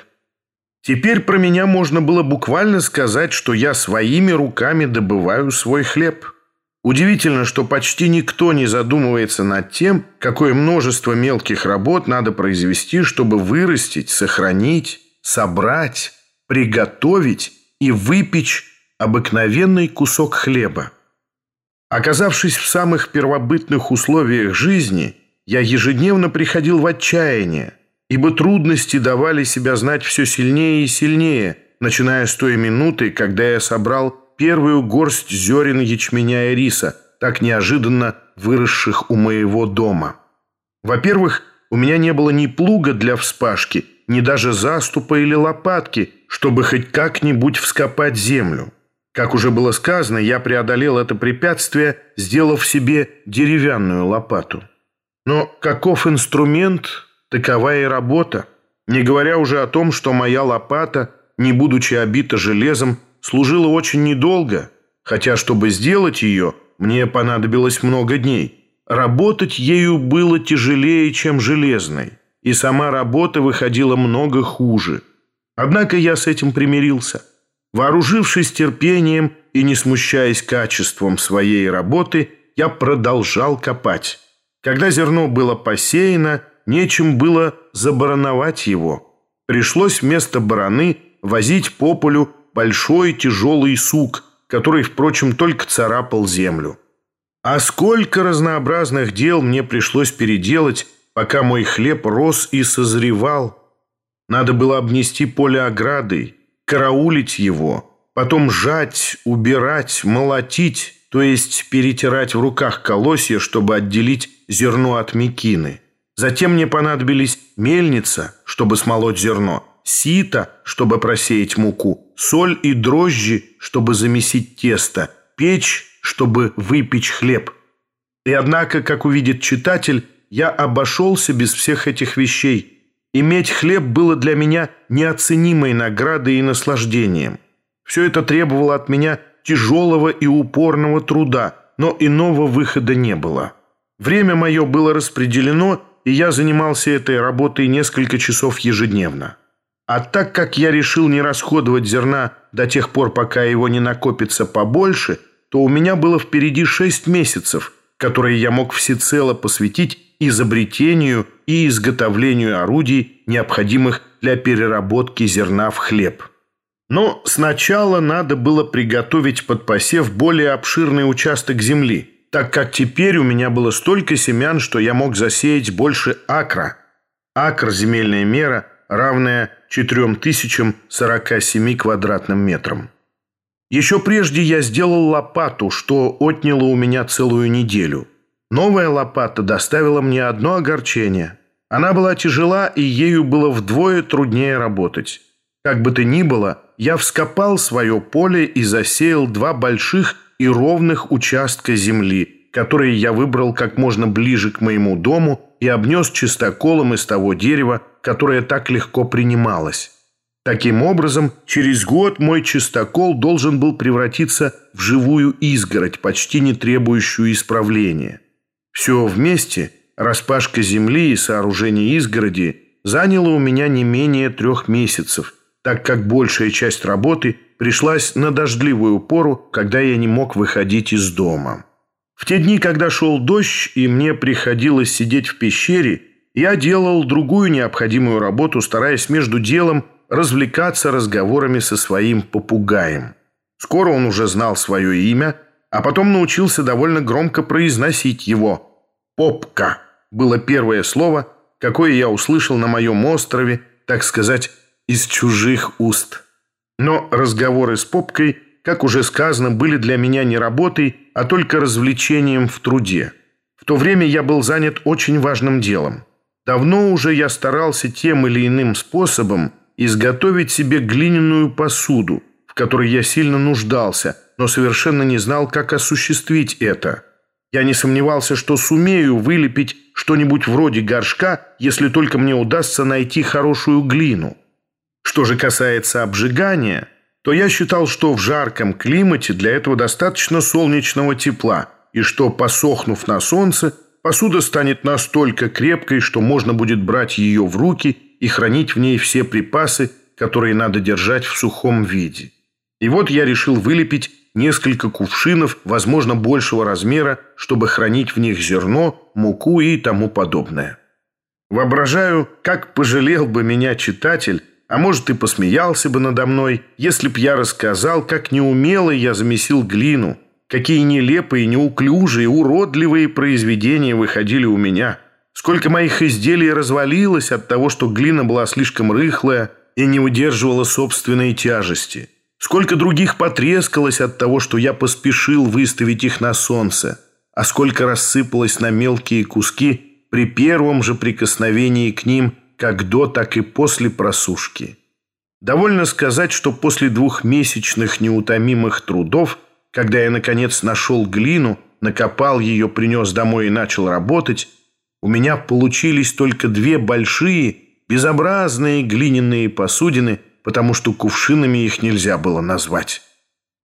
Теперь про меня можно было буквально сказать, что я своими руками добываю свой хлеб. Удивительно, что почти никто не задумывается над тем, какое множество мелких работ надо произвести, чтобы вырастить, сохранить, собрать, приготовить и выпечь обыкновенный кусок хлеба. Оказавшись в самых первобытных условиях жизни, я ежедневно приходил в отчаяние – ибо трудности давали себя знать все сильнее и сильнее, начиная с той минуты, когда я собрал первую горсть зерен ячменя и риса, так неожиданно выросших у моего дома. Во-первых, у меня не было ни плуга для вспашки, ни даже заступа или лопатки, чтобы хоть как-нибудь вскопать землю. Как уже было сказано, я преодолел это препятствие, сделав себе деревянную лопату. Но каков инструмент, Такова и работа, не говоря уже о том, что моя лопата, не будучи обита железом, служила очень недолго, хотя, чтобы сделать ее, мне понадобилось много дней. Работать ею было тяжелее, чем железной, и сама работа выходила много хуже. Однако я с этим примирился. Вооружившись терпением и не смущаясь качеством своей работы, я продолжал копать. Когда зерно было посеяно, нечем было забароновать его. Пришлось вместо бараны возить по полю большой тяжелый сук, который, впрочем, только царапал землю. А сколько разнообразных дел мне пришлось переделать, пока мой хлеб рос и созревал. Надо было обнести поле оградой, караулить его, потом жать, убирать, молотить, то есть перетирать в руках колосья, чтобы отделить зерно от мекины. Затем мне понадобились мельница, чтобы смолоть зерно, сито, чтобы просеять муку, соль и дрожжи, чтобы замесить тесто, печь, чтобы выпечь хлеб. И однако, как увидит читатель, я обошелся без всех этих вещей. Иметь хлеб было для меня неоценимой наградой и наслаждением. Все это требовало от меня тяжелого и упорного труда, но иного выхода не было. Время мое было распределено, и я занимался этой работой несколько часов ежедневно. А так как я решил не расходовать зерна до тех пор, пока его не накопится побольше, то у меня было впереди шесть месяцев, которые я мог всецело посвятить изобретению и изготовлению орудий, необходимых для переработки зерна в хлеб. Но сначала надо было приготовить под посев более обширный участок земли, так как теперь у меня было столько семян, что я мог засеять больше акра. Акр – земельная мера, равная 4047 квадратным метрам. Еще прежде я сделал лопату, что отняло у меня целую неделю. Новая лопата доставила мне одно огорчение. Она была тяжела, и ею было вдвое труднее работать. Как бы то ни было, я вскопал свое поле и засеял два больших и ровных участка земли, которые я выбрал как можно ближе к моему дому и обнес чистоколом из того дерева, которое так легко принималось. Таким образом, через год мой чистокол должен был превратиться в живую изгородь, почти не требующую исправления. Все вместе, распашка земли и сооружение изгороди, заняло у меня не менее трех месяцев, так как большая часть работы пришлась на дождливую пору, когда я не мог выходить из дома. В те дни, когда шел дождь и мне приходилось сидеть в пещере, я делал другую необходимую работу, стараясь между делом развлекаться разговорами со своим попугаем. Скоро он уже знал свое имя, а потом научился довольно громко произносить его. «Попка» было первое слово, какое я услышал на моем острове, так сказать, из чужих уст. Но разговоры с Попкой, как уже сказано, были для меня не работой, а только развлечением в труде. В то время я был занят очень важным делом. Давно уже я старался тем или иным способом изготовить себе глиняную посуду, в которой я сильно нуждался, но совершенно не знал, как осуществить это. Я не сомневался, что сумею вылепить что-нибудь вроде горшка, если только мне удастся найти хорошую глину. Что же касается обжигания, то я считал, что в жарком климате для этого достаточно солнечного тепла, и что, посохнув на солнце, посуда станет настолько крепкой, что можно будет брать ее в руки и хранить в ней все припасы, которые надо держать в сухом виде. И вот я решил вылепить несколько кувшинов, возможно, большего размера, чтобы хранить в них зерно, муку и тому подобное. Воображаю, как пожалел бы меня читатель, а может и посмеялся бы надо мной, если б я рассказал, как неумело я замесил глину, какие нелепые, неуклюжие, уродливые произведения выходили у меня, сколько моих изделий развалилось от того, что глина была слишком рыхлая и не удерживала собственной тяжести, сколько других потрескалось от того, что я поспешил выставить их на солнце, а сколько рассыпалось на мелкие куски при первом же прикосновении к ним – как до, так и после просушки. Довольно сказать, что после двухмесячных неутомимых трудов, когда я, наконец, нашел глину, накопал ее, принес домой и начал работать, у меня получились только две большие, безобразные глиняные посудины, потому что кувшинами их нельзя было назвать.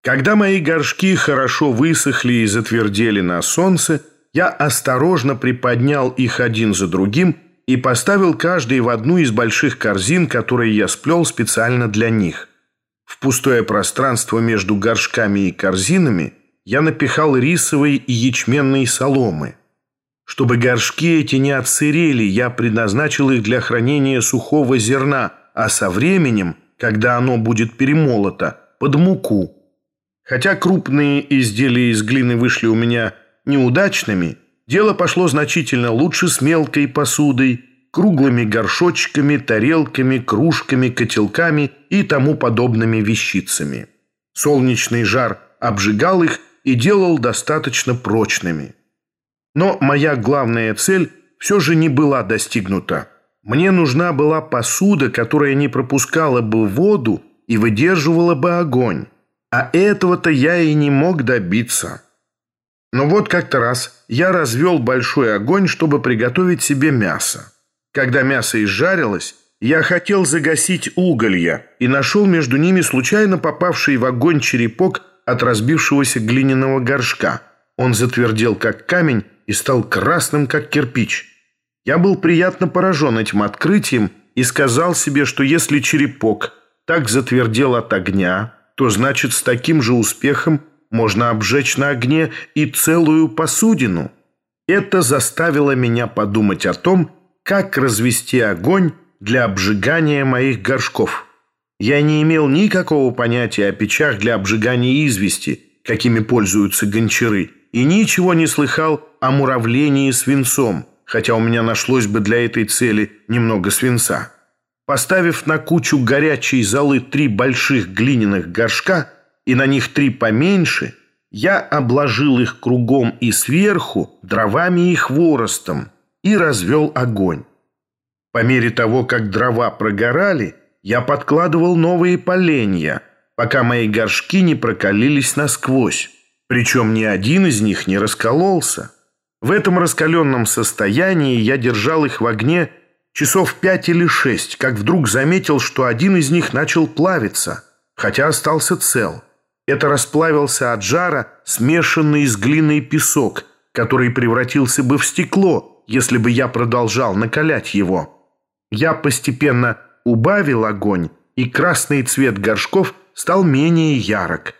Когда мои горшки хорошо высохли и затвердели на солнце, я осторожно приподнял их один за другим – и поставил каждый в одну из больших корзин, которые я сплел специально для них. В пустое пространство между горшками и корзинами я напихал рисовой и ячменной соломы. Чтобы горшки эти не отсырели, я предназначил их для хранения сухого зерна, а со временем, когда оно будет перемолото, под муку. Хотя крупные изделия из глины вышли у меня неудачными, дело пошло значительно лучше с мелкой посудой, круглыми горшочками, тарелками, кружками, котелками и тому подобными вещицами. Солнечный жар обжигал их и делал достаточно прочными. Но моя главная цель все же не была достигнута. Мне нужна была посуда, которая не пропускала бы воду и выдерживала бы огонь. А этого-то я и не мог добиться. Но вот как-то раз я развел большой огонь, чтобы приготовить себе мясо. Когда мясо изжарилось, я хотел загасить уголья и нашел между ними случайно попавший в огонь черепок от разбившегося глиняного горшка. Он затвердел, как камень, и стал красным, как кирпич. Я был приятно поражен этим открытием и сказал себе, что если черепок так затвердел от огня, то значит с таким же успехом можно обжечь на огне и целую посудину. Это заставило меня подумать о том, как развести огонь для обжигания моих горшков. Я не имел никакого понятия о печах для обжигания извести, какими пользуются гончары, и ничего не слыхал о муравлении свинцом, хотя у меня нашлось бы для этой цели немного свинца. Поставив на кучу горячей золы три больших глиняных горшка и на них три поменьше, я обложил их кругом и сверху дровами и хворостом и развел огонь. По мере того, как дрова прогорали, я подкладывал новые поленья, пока мои горшки не прокалились насквозь. Причем ни один из них не раскололся. В этом раскаленном состоянии я держал их в огне часов пять или шесть, как вдруг заметил, что один из них начал плавиться, хотя остался цел. Это расплавился от жара, смешанный с глиной песок, который превратился бы в стекло, если бы я продолжал накалять его. Я постепенно убавил огонь, и красный цвет горшков стал менее ярок.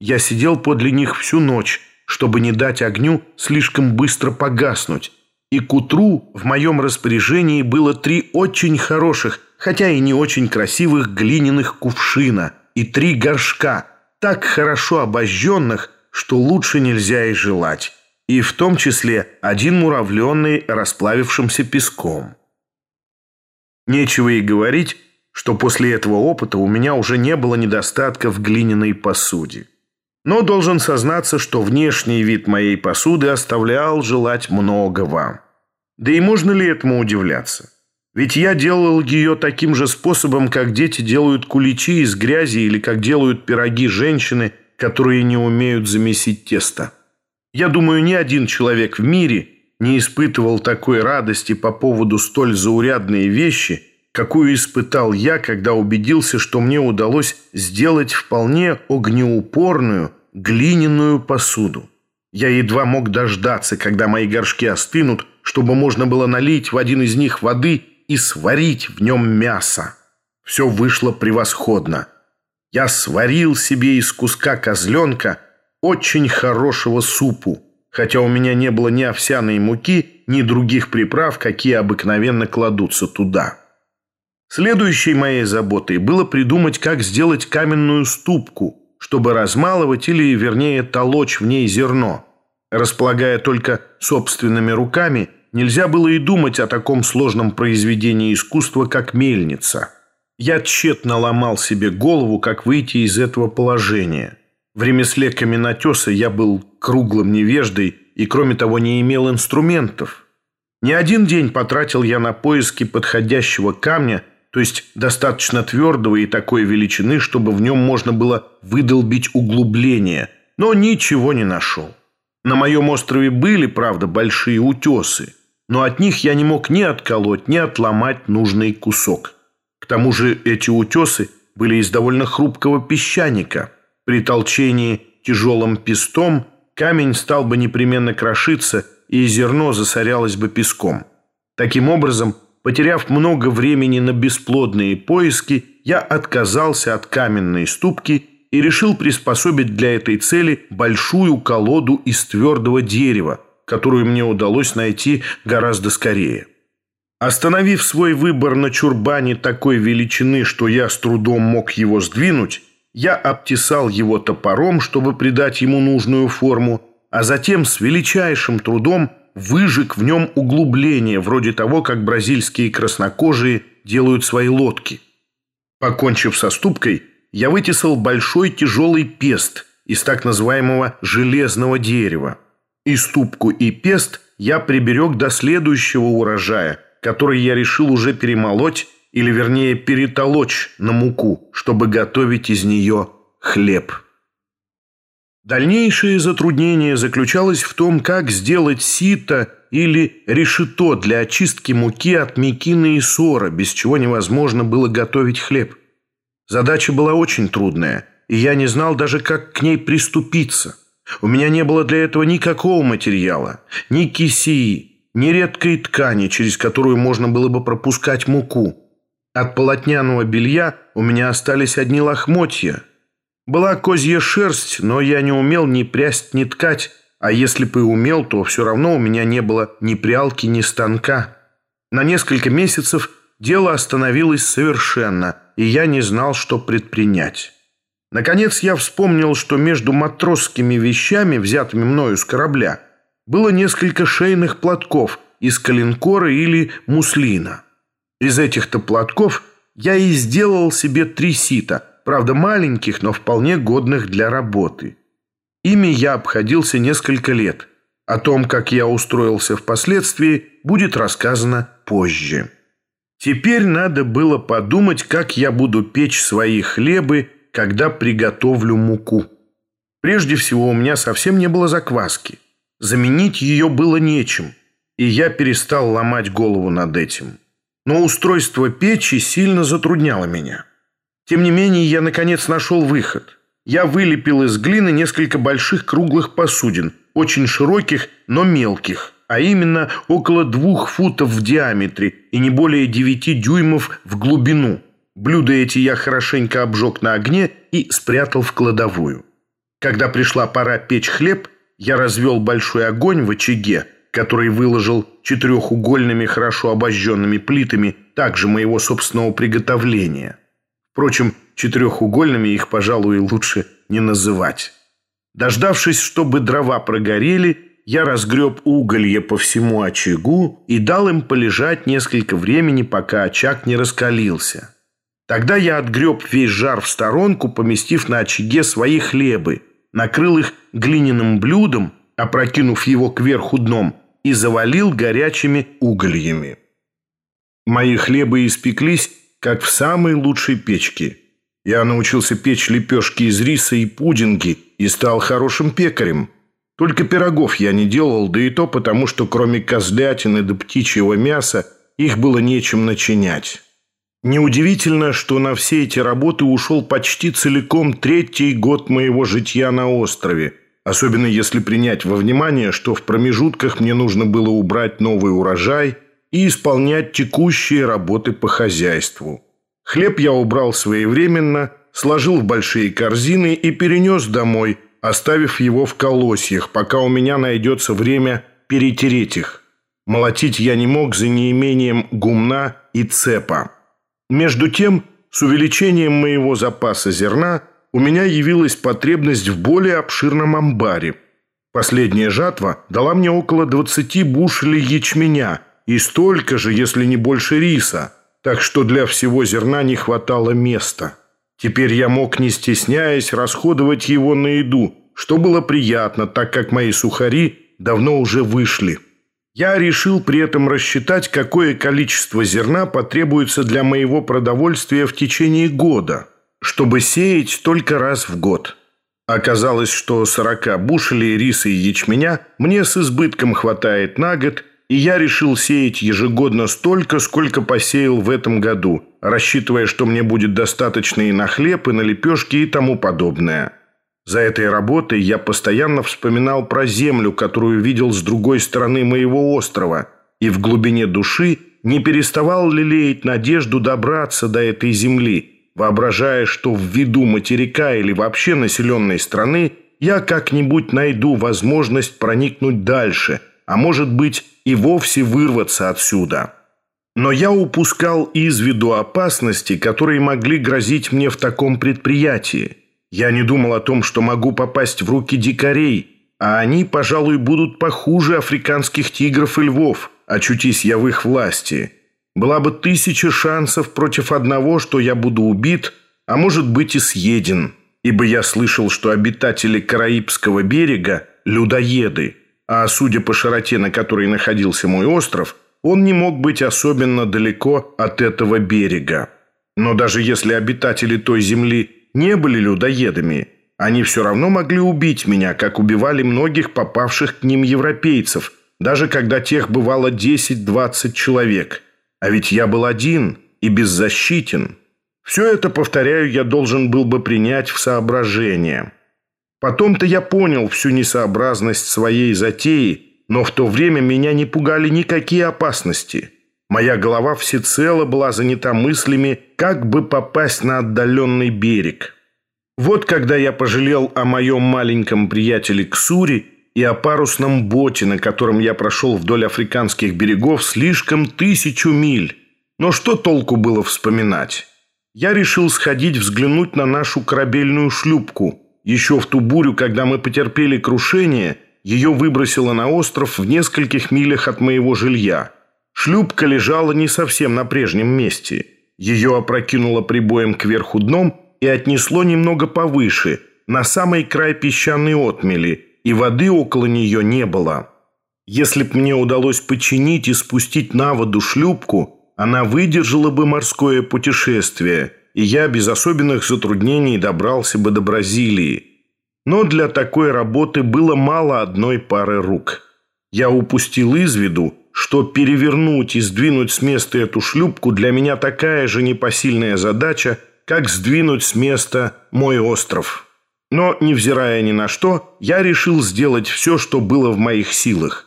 Я сидел подле них всю ночь, чтобы не дать огню слишком быстро погаснуть, и к утру в моем распоряжении было три очень хороших, хотя и не очень красивых глиняных кувшина и три горшка, так хорошо обожженных, что лучше нельзя и желать, и в том числе один муравленный расплавившимся песком. Нечего и говорить, что после этого опыта у меня уже не было недостатка в глиняной посуде. Но должен сознаться, что внешний вид моей посуды оставлял желать многого. Да и можно ли этому удивляться? Ведь я делал ее таким же способом, как дети делают куличи из грязи или как делают пироги женщины, которые не умеют замесить тесто. Я думаю, ни один человек в мире не испытывал такой радости по поводу столь заурядной вещи – какую испытал я, когда убедился, что мне удалось сделать вполне огнеупорную глиняную посуду. Я едва мог дождаться, когда мои горшки остынут, чтобы можно было налить в один из них воды и сварить в нем мясо. Все вышло превосходно. Я сварил себе из куска козленка очень хорошего супу, хотя у меня не было ни овсяной муки, ни других приправ, какие обыкновенно кладутся туда. Следующей моей заботой было придумать, как сделать каменную ступку, чтобы размалывать или, вернее, толочь в ней зерно. Располагая только собственными руками, нельзя было и думать о таком сложном произведении искусства, как мельница. Я тщетно ломал себе голову, как выйти из этого положения. В ремесле каменотеса я был круглым невеждой и, кроме того, не имел инструментов. Не один день потратил я на поиски подходящего камня – то есть достаточно твердого и такой величины, чтобы в нем можно было выдолбить углубление, но ничего не нашел. На моем острове были, правда, большие утесы, но от них я не мог ни отколоть, ни отломать нужный кусок. К тому же эти утесы были из довольно хрупкого песчаника. При толчении тяжелым пестом камень стал бы непременно крошиться, и зерно засорялось бы песком. Таким образом, Потеряв много времени на бесплодные поиски, я отказался от каменной ступки и решил приспособить для этой цели большую колоду из твердого дерева, которую мне удалось найти гораздо скорее. Остановив свой выбор на чурбане такой величины, что я с трудом мог его сдвинуть, я обтесал его топором, чтобы придать ему нужную форму, а затем с величайшим трудом выжег в нем углубление, вроде того, как бразильские краснокожие делают свои лодки. Покончив со ступкой, я вытесал большой тяжелый пест из так называемого железного дерева. И ступку, и пест я приберег до следующего урожая, который я решил уже перемолоть, или вернее перетолочь на муку, чтобы готовить из нее хлеб. Дальнейшее затруднение заключалось в том, как сделать сито или решето для очистки муки от мекины и сора, без чего невозможно было готовить хлеб. Задача была очень трудная, и я не знал даже, как к ней приступиться. У меня не было для этого никакого материала, ни кисии, ни редкой ткани, через которую можно было бы пропускать муку. От полотняного белья у меня остались одни лохмотья – была козья шерсть, но я не умел ни прясть, ни ткать, а если бы и умел, то все равно у меня не было ни прялки, ни станка. На несколько месяцев дело остановилось совершенно, и я не знал, что предпринять. Наконец я вспомнил, что между матросскими вещами, взятыми мною с корабля, было несколько шейных платков из калинкора или муслина. Из этих-то платков я и сделал себе три сита – правда маленьких, но вполне годных для работы. Ими я обходился несколько лет. О том, как я устроился впоследствии, будет рассказано позже. Теперь надо было подумать, как я буду печь свои хлебы, когда приготовлю муку. Прежде всего, у меня совсем не было закваски. Заменить ее было нечем, и я перестал ломать голову над этим. Но устройство печи сильно затрудняло меня. Тем не менее, я наконец нашел выход. Я вылепил из глины несколько больших круглых посудин, очень широких, но мелких, а именно около двух футов в диаметре и не более девяти дюймов в глубину. Блюда эти я хорошенько обжег на огне и спрятал в кладовую. Когда пришла пора печь хлеб, я развел большой огонь в очаге, который выложил четырехугольными хорошо обожженными плитами, также моего собственного приготовления. Впрочем, четырехугольными их, пожалуй, лучше не называть. Дождавшись, чтобы дрова прогорели, я разгреб уголье по всему очагу и дал им полежать несколько времени, пока очаг не раскалился. Тогда я отгреб весь жар в сторонку, поместив на очаге свои хлебы, накрыл их глиняным блюдом, опрокинув его кверху дном, и завалил горячими угольями. Мои хлебы испеклись как в самой лучшей печке. Я научился печь лепешки из риса и пудинги и стал хорошим пекарем. Только пирогов я не делал, да и то потому, что кроме козлятины да птичьего мяса их было нечем начинять. Неудивительно, что на все эти работы ушел почти целиком третий год моего житья на острове, особенно если принять во внимание, что в промежутках мне нужно было убрать новый урожай – и исполнять текущие работы по хозяйству. Хлеб я убрал своевременно, сложил в большие корзины и перенес домой, оставив его в колосьях, пока у меня найдется время перетереть их. Молотить я не мог за неимением гумна и цепа. Между тем, с увеличением моего запаса зерна у меня явилась потребность в более обширном амбаре. Последняя жатва дала мне около 20 бушелей ячменя – и столько же, если не больше риса, так что для всего зерна не хватало места. Теперь я мог, не стесняясь, расходовать его на еду, что было приятно, так как мои сухари давно уже вышли. Я решил при этом рассчитать, какое количество зерна потребуется для моего продовольствия в течение года, чтобы сеять только раз в год. Оказалось, что 40 бушелей риса и ячменя мне с избытком хватает на год – и я решил сеять ежегодно столько, сколько посеял в этом году, рассчитывая, что мне будет достаточно и на хлеб, и на лепешки и тому подобное. За этой работой я постоянно вспоминал про землю, которую видел с другой стороны моего острова, и в глубине души не переставал лелеять надежду добраться до этой земли, воображая, что в виду материка или вообще населенной страны я как-нибудь найду возможность проникнуть дальше – а может быть и вовсе вырваться отсюда. Но я упускал из виду опасности, которые могли грозить мне в таком предприятии. Я не думал о том, что могу попасть в руки дикарей, а они, пожалуй, будут похуже африканских тигров и львов, очутись я в их власти. Была бы тысяча шансов против одного, что я буду убит, а может быть и съеден, ибо я слышал, что обитатели Караибского берега – людоеды, а судя по широте, на которой находился мой остров, он не мог быть особенно далеко от этого берега. Но даже если обитатели той земли не были людоедами, они все равно могли убить меня, как убивали многих попавших к ним европейцев, даже когда тех бывало 10-20 человек. А ведь я был один и беззащитен. Все это, повторяю, я должен был бы принять в соображение. Потом-то я понял всю несообразность своей затеи, но в то время меня не пугали никакие опасности. Моя голова всецело была занята мыслями, как бы попасть на отдаленный берег. Вот когда я пожалел о моем маленьком приятеле Ксури и о парусном боте, на котором я прошел вдоль африканских берегов слишком тысячу миль. Но что толку было вспоминать? Я решил сходить взглянуть на нашу корабельную шлюпку. Еще в ту бурю, когда мы потерпели крушение, ее выбросило на остров в нескольких милях от моего жилья. Шлюпка лежала не совсем на прежнем месте. Ее опрокинуло прибоем кверху дном и отнесло немного повыше, на самый край песчаной отмели, и воды около нее не было. Если б мне удалось починить и спустить на воду шлюпку, она выдержала бы морское путешествие, и я без особенных затруднений добрался бы до Бразилии. Но для такой работы было мало одной пары рук. Я упустил из виду, что перевернуть и сдвинуть с места эту шлюпку для меня такая же непосильная задача, как сдвинуть с места мой остров. Но, невзирая ни на что, я решил сделать все, что было в моих силах.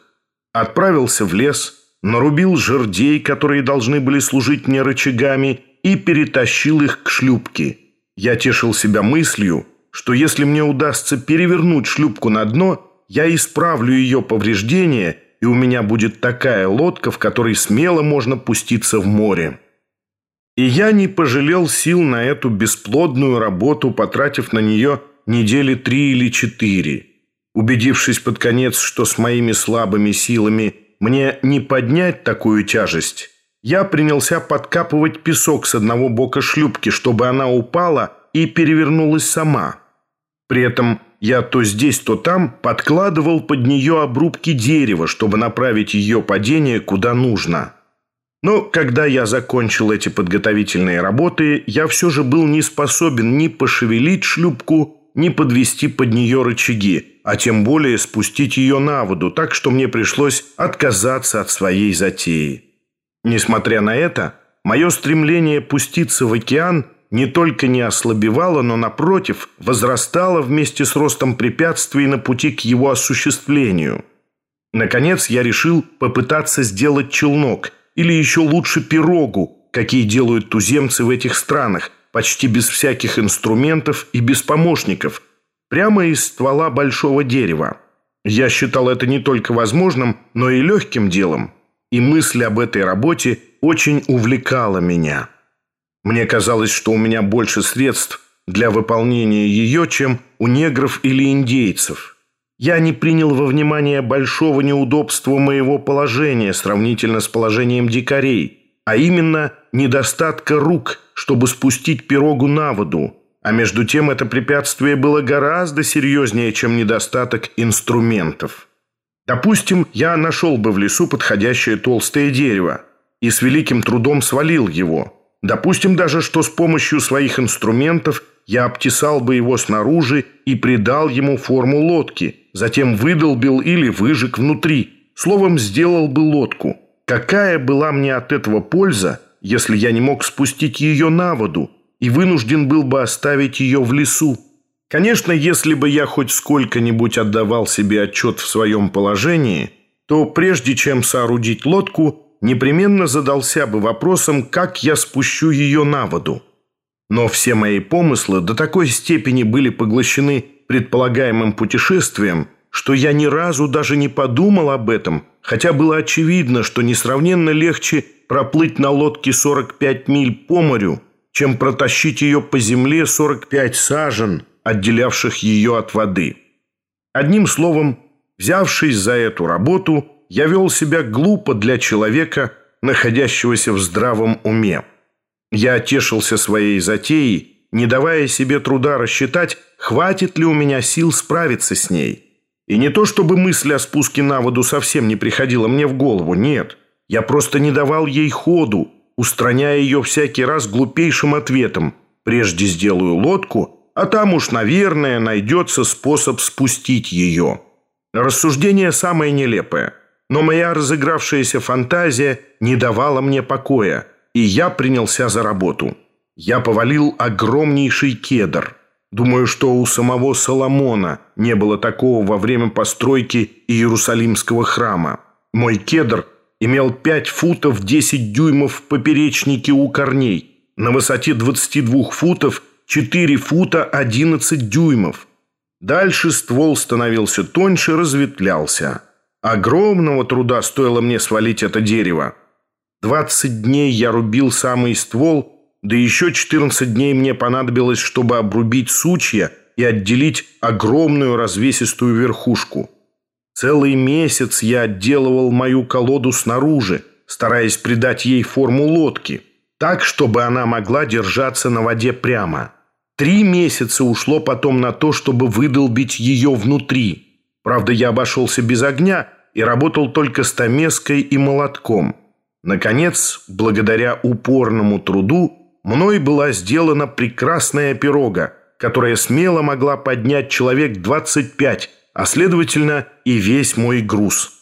Отправился в лес, нарубил жердей, которые должны были служить мне рычагами, и перетащил их к шлюпке. Я тешил себя мыслью, что если мне удастся перевернуть шлюпку на дно, я исправлю ее повреждения – и у меня будет такая лодка, в которой смело можно пуститься в море. И я не пожалел сил на эту бесплодную работу, потратив на нее недели три или четыре. Убедившись под конец, что с моими слабыми силами мне не поднять такую тяжесть, я принялся подкапывать песок с одного бока шлюпки, чтобы она упала и перевернулась сама. При этом я то здесь, то там подкладывал под нее обрубки дерева, чтобы направить ее падение куда нужно. Но когда я закончил эти подготовительные работы, я все же был не способен ни пошевелить шлюпку, ни подвести под нее рычаги, а тем более спустить ее на воду, так что мне пришлось отказаться от своей затеи. Несмотря на это, мое стремление пуститься в океан – не только не ослабевала, но, напротив, возрастала вместе с ростом препятствий на пути к его осуществлению. Наконец, я решил попытаться сделать челнок, или еще лучше пирогу, какие делают туземцы в этих странах, почти без всяких инструментов и без помощников, прямо из ствола большого дерева. Я считал это не только возможным, но и легким делом, и мысль об этой работе очень увлекала меня». Мне казалось, что у меня больше средств для выполнения ее, чем у негров или индейцев. Я не принял во внимание большого неудобства моего положения сравнительно с положением дикарей, а именно недостатка рук, чтобы спустить пирогу на воду. А между тем это препятствие было гораздо серьезнее, чем недостаток инструментов. Допустим, я нашел бы в лесу подходящее толстое дерево и с великим трудом свалил его – Допустим даже, что с помощью своих инструментов я обтесал бы его снаружи и придал ему форму лодки, затем выдолбил или выжег внутри, словом, сделал бы лодку. Какая была мне от этого польза, если я не мог спустить ее на воду и вынужден был бы оставить ее в лесу? Конечно, если бы я хоть сколько-нибудь отдавал себе отчет в своем положении, то прежде чем соорудить лодку – непременно задался бы вопросом, как я спущу ее на воду. Но все мои помыслы до такой степени были поглощены предполагаемым путешествием, что я ни разу даже не подумал об этом, хотя было очевидно, что несравненно легче проплыть на лодке 45 миль по морю, чем протащить ее по земле 45 сажен, отделявших ее от воды. Одним словом, взявшись за эту работу, я вел себя глупо для человека, находящегося в здравом уме. Я отешился своей затеей, не давая себе труда рассчитать, хватит ли у меня сил справиться с ней. И не то, чтобы мысль о спуске на воду совсем не приходила мне в голову, нет. Я просто не давал ей ходу, устраняя ее всякий раз глупейшим ответом. Прежде сделаю лодку, а там уж, наверное, найдется способ спустить ее. Рассуждение самое нелепое. Но моя разыгравшаяся фантазия не давала мне покоя, и я принялся за работу. Я повалил огромнейший кедр – Думаю, что у самого Соломона не было такого во время постройки Иерусалимского храма. Мой кедр имел 5 футов 10 дюймов в поперечнике у корней, на высоте 22 футов 4 фута 11 дюймов. Дальше ствол становился тоньше, разветвлялся. Огромного труда стоило мне свалить это дерево. 20 дней я рубил самый ствол – да еще 14 дней мне понадобилось, чтобы обрубить сучья и отделить огромную развесистую верхушку. Целый месяц я отделывал мою колоду снаружи, стараясь придать ей форму лодки, так, чтобы она могла держаться на воде прямо. Три месяца ушло потом на то, чтобы выдолбить ее внутри. Правда, я обошелся без огня и работал только стамеской и молотком. Наконец, благодаря упорному труду, мной была сделана прекрасная пирога, которая смело могла поднять человек 25, а следовательно и весь мой груз.